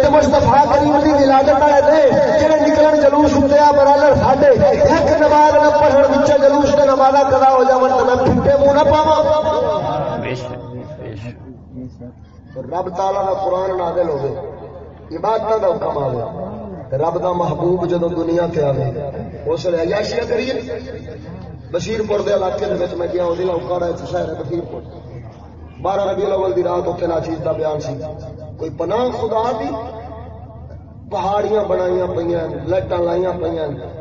تے مصطفی کریم دی ولادت والے جڑے نکلن جلوس اتیا برادر ساڈے ایک نماز نہ پڑھن وچ جلوس تے نماز قضا ہو جاون تے میں پھٹے منہ نہ پاواں رب تعالی دا قرآن نازل ہوے عبادت دا حکم آوے رب دا محبوب جدو دنیا تے آوے اس لیے عیاشیاں کریے بشیر پور دے علاقے دے وچ میں گیا او ضلع اوکاڑا ہے شہر ہے بشیر پور بارہ ربیع الاول دی رات اوتھے ناچیز دا بیان سی کوئی پناہ خدا دی پہاڑیاں بنائی پہ لائٹ لائی پہ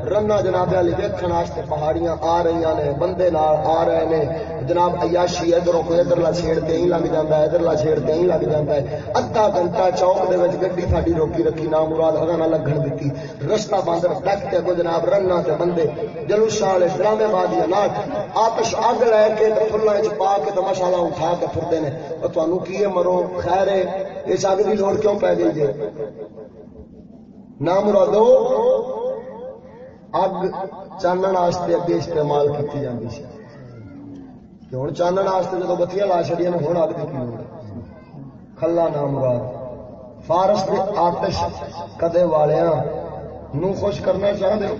رنا جناب والی ویکن واسطے پہاڑیاں آ رہی نے، بندے نال آ رہے نے۔ جناب عیاشی ادھروں کوئی ادھرلا چھیڑتے ہی لگ جاتا ہے، ادھرلا چھیڑتے ہی لگ جاتا ہے۔ ادھا گھنٹہ چوک دے وچ گڈی ساڈی روکی رکھی نہ مراد اگا نہ لگن دتی۔ رستہ بند ڈک تے کو جناب رنا تے بندے جلوس والے ڈرامے بازی ناچ آتش اگ لے کے تے پھلاں وچ پا کے تے مشالہ اٹھا کے پھردے نے۔ او تانوں کی مرو؟ خیر ہے، اس اگ دی لوڑ کیوں پے گئی جے؟ نہ مرادو اگ چانن واسطے اگے استعمال کی جاتی سی ہوں چانن واسطے جب بتیاں لا چڑیا ہوں اگ کی لوڑ کھلا نہ مراد فارس کے آتش کدے والیا نو خوش کرنا چاہتے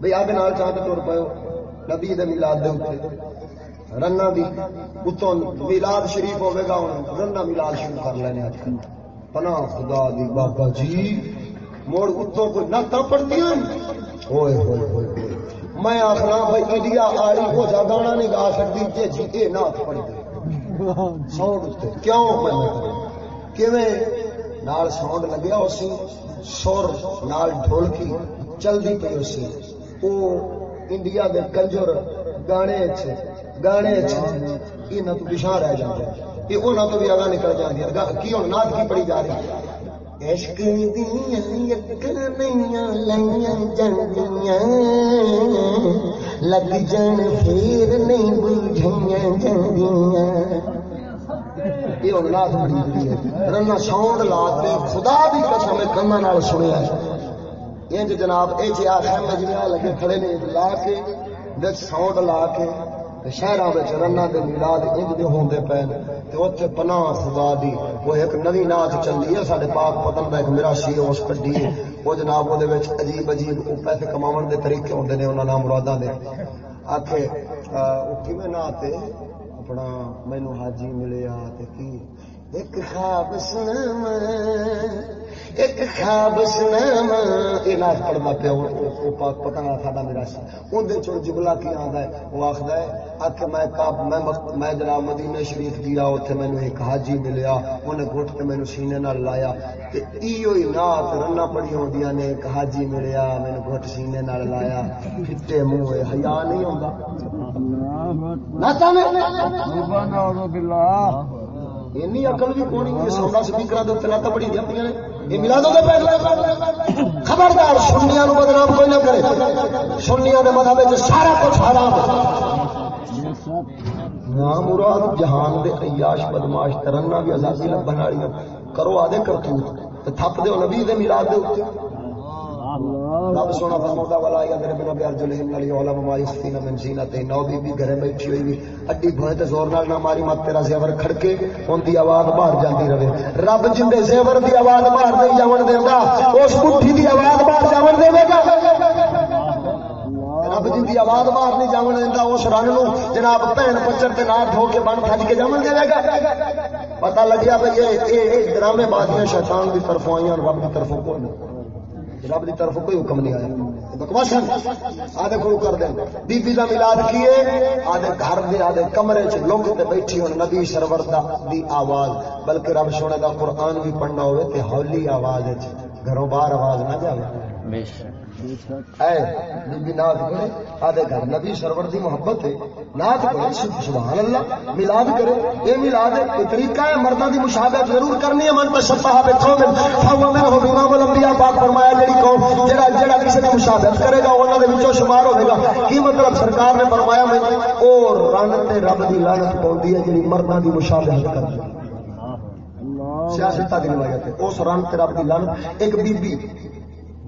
بھائی اگ نال چاہتے تر پاؤ نبی دے میلاد دے اتنے رنا بھی اتوں میلاد شریف ہوے گا ہوں رنا میلاد شروع کر لینے اج کل پنا خدا دی بابا جی موڑ اتوں کوئی نعت پڑھتی ہوئے ہوئے ہوئے۔ میں آخنا بھائی انڈیا آئی ہو جا گانا نہیں گا سکتی جی جی یہ نہ پڑھ دے ساؤنڈ اتنے کیوں میں؟ نال ساؤنڈ لگیا اسی، سر نال ڈھولکی چلتی پی اسی۔ وہ انڈیا دے کنجر گانے گانے یہاں تو پچھا رہ جاتے یہ انہوں تو بھی اگا نکل جاتی کی ہوں نات کی پڑی جا رہی ہے۔ عشق دیا لائیاں جاندیاں، لگ جان پھر نہیں بجھیاں جاندیاں۔ یہ ہوں نات بڑی بڑی ہے۔ رنا ساؤنڈ لا کے خدا بھی قسم کنا نال سنیا ہے۔ انج جناب یہ جی آخر مجمع جی لگے کھڑے نے، لا کے ساؤنڈ لا کے شہر رنا دے ملاد انج دے ہوندے پے تے اوتھے پناہ خدا دی وہ ایک نوی نات چلدی ہے ساڈے پاک پتن دا ایک میرا شی اس کڈی وہ جناب وہ دے وچ عجیب عجیب او پیسے کماون دے طریقے ہوندے نے انہاں نام مراداں دے آکھے او کیویں نات تے اپنا مینوں حاجی ملیا تے کی ایک خواب سنا ایک خواب سنام نات پڑھنا پیا پتا نہ سا میرا سی اندر چون جملہ کی آتا ہے وہ آخر ہے آخ میں میں جناب مدینے شریف گیا اتنے مینو ایک حاجی ملیا انہیں گٹ کے مینو سینے نال لایا نات رنا پڑی ہوندی نے ایک حاجی ملیا مینو گٹ سینے نال لایا پھٹے منہ حیا نہیں آتا اینی اکل بھی کونی سونا سپیکر لت بڑی دیا پہ یہ ملا دو خبردار سنیا نو بدنام کوئی نہ کرے سنیا کے مذہب سارا کچھ حرام نام مراد جہان دے عیاش بدماش ترنا بھی آزادی لبن والی کرو آدھے کرتوت تھپ دو نبی دے ملاد دے رب سونا فرماتا والا یادر بنا بیار جلہم علی علم ما یسفین من زینت نو بی بی گھر بیٹھی ہوئی اڈی بھوئے تے زور نال نہ ماری، مت تیرا زیور کھڑکے اون دی آواز باہر جاندی رہے۔ رب جن دے زیور دی آواز باہر نہیں جاون دیندا، اس مٹھی دی آواز باہر جاون دے گا رب جن دی آواز باہر نہیں جاون دیندا، اس رن نو جناب بہن پچر تے نال دھو کے بن کھج کے جاون دے گا۔ پتہ لگیا بھئی یہ ڈرامے بازیاں شیطان دی طرفوں آئیاں رب دی طرفوں کوئی نہیں رب دی طرف کوئی حکم نہیں آیا۔ بکواس آدھے کو کر دیں۔ بی بی کا ملاد کیے آدھے گھر دے آدھے کمرے چ لوگ تے بیٹھی ہوں نبی سرور دا دی آواز۔ بلکہ رب سونے دا قرآن بھی پڑھنا ہوئے تے ہولی آواز گھروں باہر آواز نہ جائے آدھے گھر نبی سرور دی محبت ہے۔ نات کرے سبحان اللہ ملاد کرے۔ یہ ملاد ہے طریقہ ہے مردوں دی مشابہت ضرور کرنی ہے۔ من تشبہ بکھو من فهو منه امام الانبیاء پاک فرمایا جڑی قوم جڑا جڑا کسی دی مشابہت کرے گا، انہاں دے وچوں شمار ہوے گا۔ کی مطلب سرکار نے فرمایا میں، او رن تے رب دی لعنت پوندی ہے جڑی مردوں دی مشابہت کرے سیاست کی روایت ہے، اس رن تے رب دی لعنت۔ ایک بی بی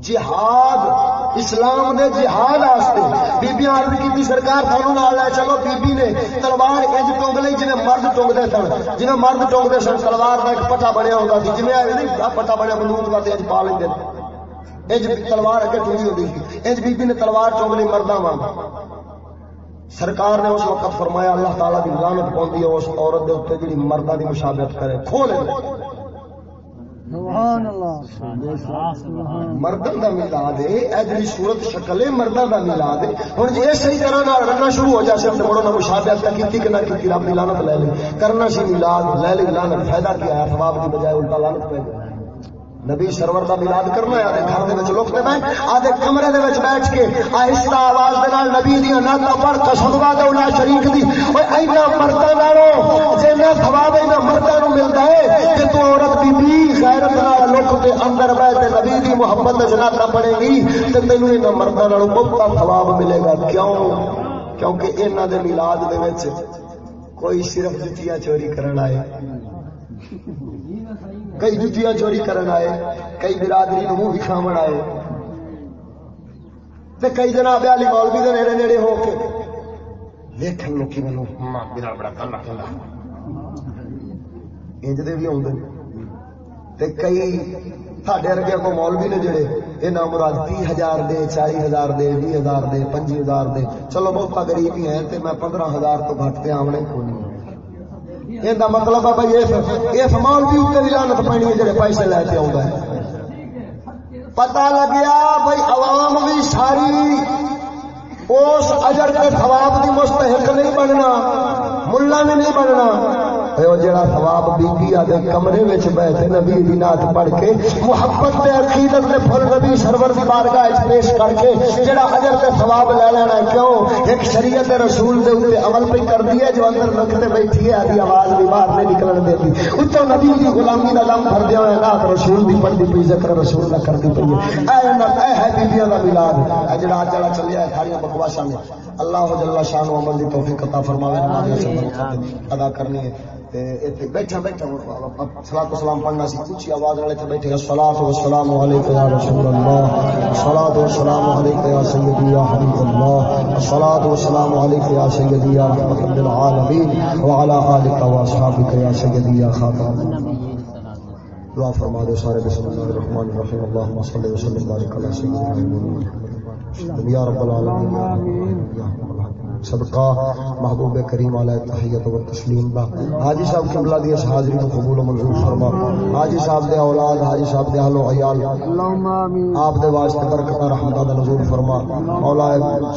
جہاد، اسلام دے جہاد واسطے بیبیاں عرض کی سرکار سانو نال لے چلو بی بی نے تلوار انج ٹونگ لئی جنے مرد ٹونگدے سن۔ جنے مرد ٹونگدے سن، تلوار دا ایک پٹا بنیا ہوندا سی۔ جویں اے نہیں پٹا بنیا بندوق دا تے انج پا لیندے انج تلوار اگے ٹونگی ہوندی سی۔ انج بی بی نے تلوار ٹونگ لئی مرداں وانگ۔ سرکار نے اس وقت فرمایا، اللہ تعالی دی لعنت پوندی ہے، اس عورت دے اوپر جڑی مرداں دی مشابہت کرے۔ کھولے مردوں کا ہے ادری صورت شکل ہے مردوں کا ملاد ہے۔ ہوں جی اسی طرح رکھنا شروع ہو جائے تو بڑوں نے مشابہت کی کہ نہ کی رب لانت لے لی کرنا سی ملاد لے لی لانت فائدہ کیا ہے؟ ثواب کی بجائے الٹا لانت پہ گئی نبی سرور کا ملاد کرنا ہے، آدھے گھر دے لکتے پہ آدھے کمرے دے بیٹھ کے آہستہ آواز دے نال نبی دیا ناتا پڑھ قسموا دولا شریک دی۔ اوے اینا مرداں نالو جے ثواب اینا مرداں نو ملدا ہے کہ تو عورت بی بی غیرت نال لک تے اندر بیٹھ تے نبی دی محبت دے ناتا پڑھے گی، تے تینو اینا مرداں نالو بہت ثواب ملے گا۔ کیوں؟ کیونکہ انہاں دے میلاد دے وچ کوئی صرف جتیاں چوری کرن آئے۔ کئی جتیاں چوری کرن آئے، کئی برادری نو منہ دکھاو آئے۔ تے کئی جناب علی مولوی دے نیڑے نیڑے ہو کے دیکھن لو کہ مینوں ہاں، بڑا کلا کلا۔ انج دے بھی اوندے تے کئی ساڈے ارگے کو مولوی نے جڑے یہ نام مراد تی ہزار دے چالی ہزار دے بھی ہزار دے، پنجی ہزار دے۔ چلو بہت غریب ہی ہیں، تے میں پندرہ ہزار تو گھٹ تے آمنے۔ کو نہیں یہ مطلب ہے بھائی اس مال مولوی اتنے بھی لانت پانی ہے جڑے پیسے لے کے آؤں پتا لگیا بھائی عوام بھی ساری اس اجر کے ثواب دی مستحق نہیں بننا ملا بھی نہیں بننا جڑا ثواب بی آدھے کمرے وچ بیٹھے نبی دی نات پڑھ کے محبت تے عقیدت دے پھل نبی سرور دی بارگاہ وچ پیش کر کے جڑا اجر تے ثواب لے لینا ہے کیوں ایک شریعت رسول دے اوپر عمل پہ کر دی ہے جو اندر رکھتے بیٹھی ہے ادی آواز بھی باہر نہیں نکلن دیتی اتوں نبی دی غلامی دا دم بھر دیا ہوئے نات رسول دی پڑھدی پئی ذکر رسول دا کردی پئی ہے اے نہ اے ہے بیبییاں دا میلاد اے جڑا اج والا چلیا ہے ساری بکواساں میں اللہ جل شان و عمل دی توفیق عطا فرماوے نماز ادا کرنی ہے بیٹھا بیٹھا سلام سلام پڑھنا سی اونچی آواز والے تھے، بیٹھے الصلاۃ والسلام علیک یا رسول اللہ الصلاۃ والسلام علیک یا سیدی یا حبیب اللہ الصلاۃ والسلام علیک یا سیدی یا رحمت للعالمین وعلى آلک و یا سیدی یا خاتم دعا فرما دے سارے، بسم اللہ الرحمن الرحیم اللهم صل وسلم بارک علی سیدنا یا رب العالمین، یا صدقہ محبوب کریم علیہ تحیت و تسلیم دا۔ حاجی صاحب قبلہ دی اس حاضری کو قبول و منظور فرما۔ حاجی صاحب دے اولاد حاجی صاحب دے اہل و عیال آپ دے واسطے برکت رحمت دا نزول فرما۔ مولا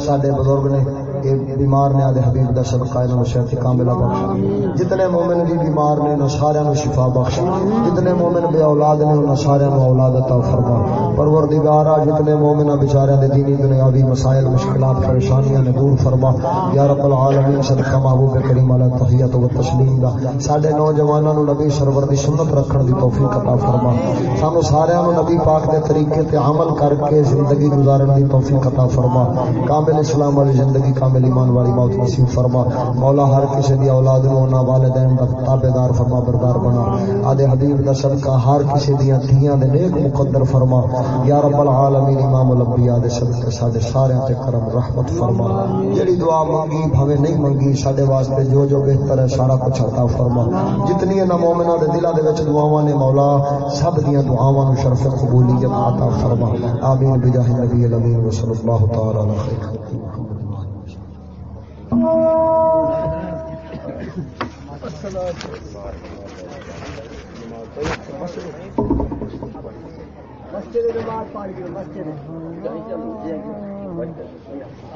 ساڈے بزرگ نے بیمار نے آدھے حبیب دا صدقہ انہاں نو صحت کاملہ بخش جتنے مومن بھی بیمار نے انہاں سارے نو شفا بخش جتنے مومن بے اولاد نے انہاں سارے نو اولاد عطا فرما۔ پروردگارا جتنے مومن بیچارے دے دینی دنیاوی مسائل، مشکلات، پریشانیاں نے دور فرما۔ یا رب العالمین، صدقہ محبوب کریم علی تحیت و تسلیم دا۔ ساڈے نوجواناں نو نبی سرور دی سنت رکھن دی توفیق عطا فرما۔ سانو سارے نو نبی پاک دے طریقے تے عمل کر کے زندگی گزارن دی توفیق عطا فرما۔ کامل اسلام والی زندگی کامل کامل ایمان والی موت نصیب فرما۔ مولا ہر کسی دی اولاد نو نہ والدین دا تابعدار فرما، بردار بنا۔ آدے حبیب دا صدقہ ہر کسی دیاں دھیاں دے نیک مقدر فرما۔ یا رب العالمین، امام الانبیاء دے صدقے سارے سارے تے کرم، رحمت فرما۔ جڑی دعا منگی بھوے نہیں منگی سڈے واسطے جو جو بہتر ہے سارا کچھ عطا فرما۔ جتنی انہاں مومناں دے دلاں دے وچ دعاواں نے مولا، سب دیاں دعاواں نو شرف قبولیت عطا فرما۔ آمین، بجاہ نبی الامین، وصلی اللہ تعالی علیہ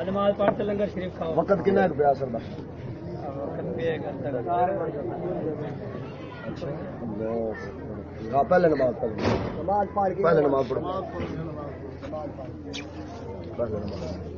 نماز پڑھ کے لنگر شریف کھاؤ۔ وقت کنا ہے پیا اصل ہاں، پہلے نماز پڑھ پہلے نماز پڑھو۔ پہلے نماز سب فرمائتے تھے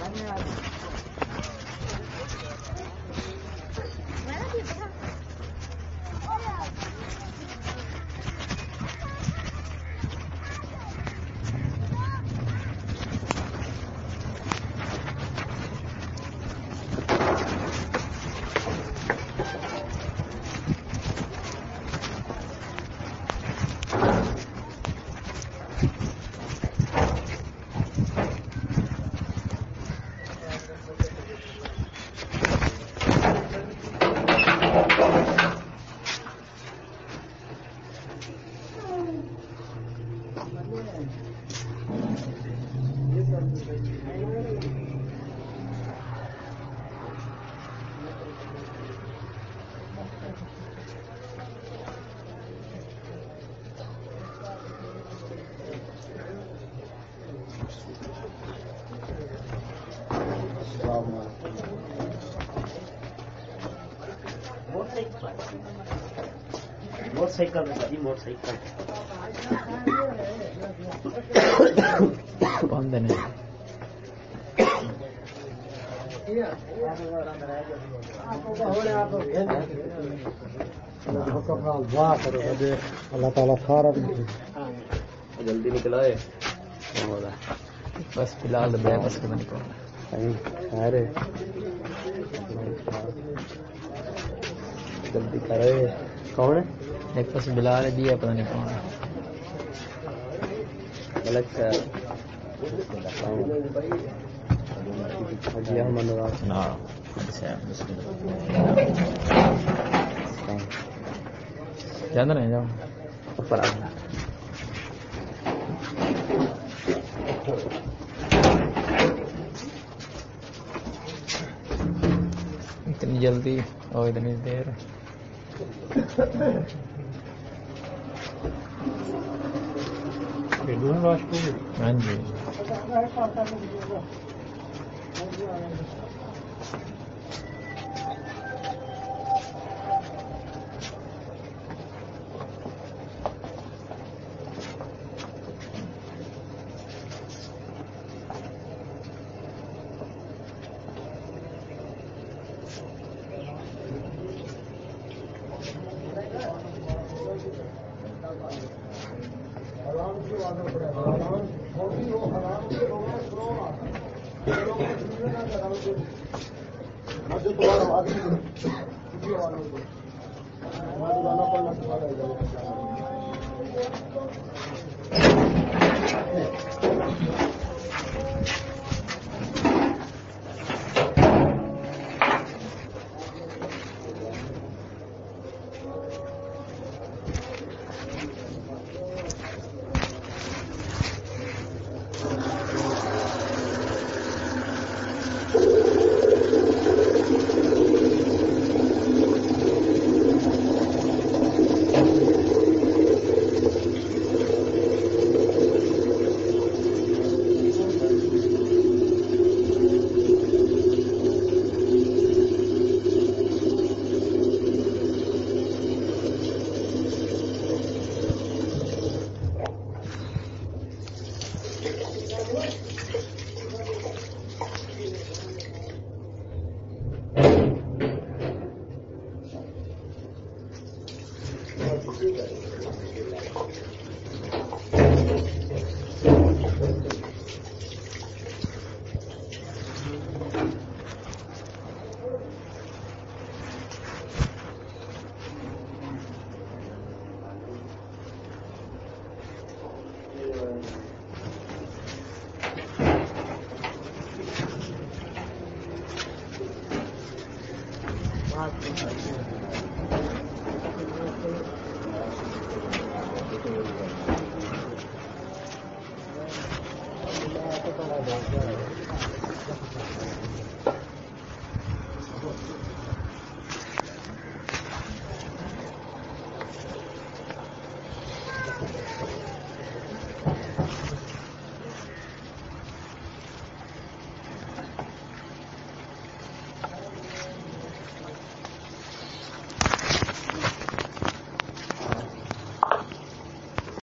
دھنیہ سائیکل جی موٹر سائیکل اللہ تعالیٰ سارا جلدی نکلا ہے بس فی الحال بس نہیں ارے جلدی کر رہے کون ہے ایک پاس بلال بھی ہے پتہ نہیں کون ہے۔ جانا نہیں جاؤ۔ اوپر آ اتنی جلدی اور اتنی دیر۔ ہاں جی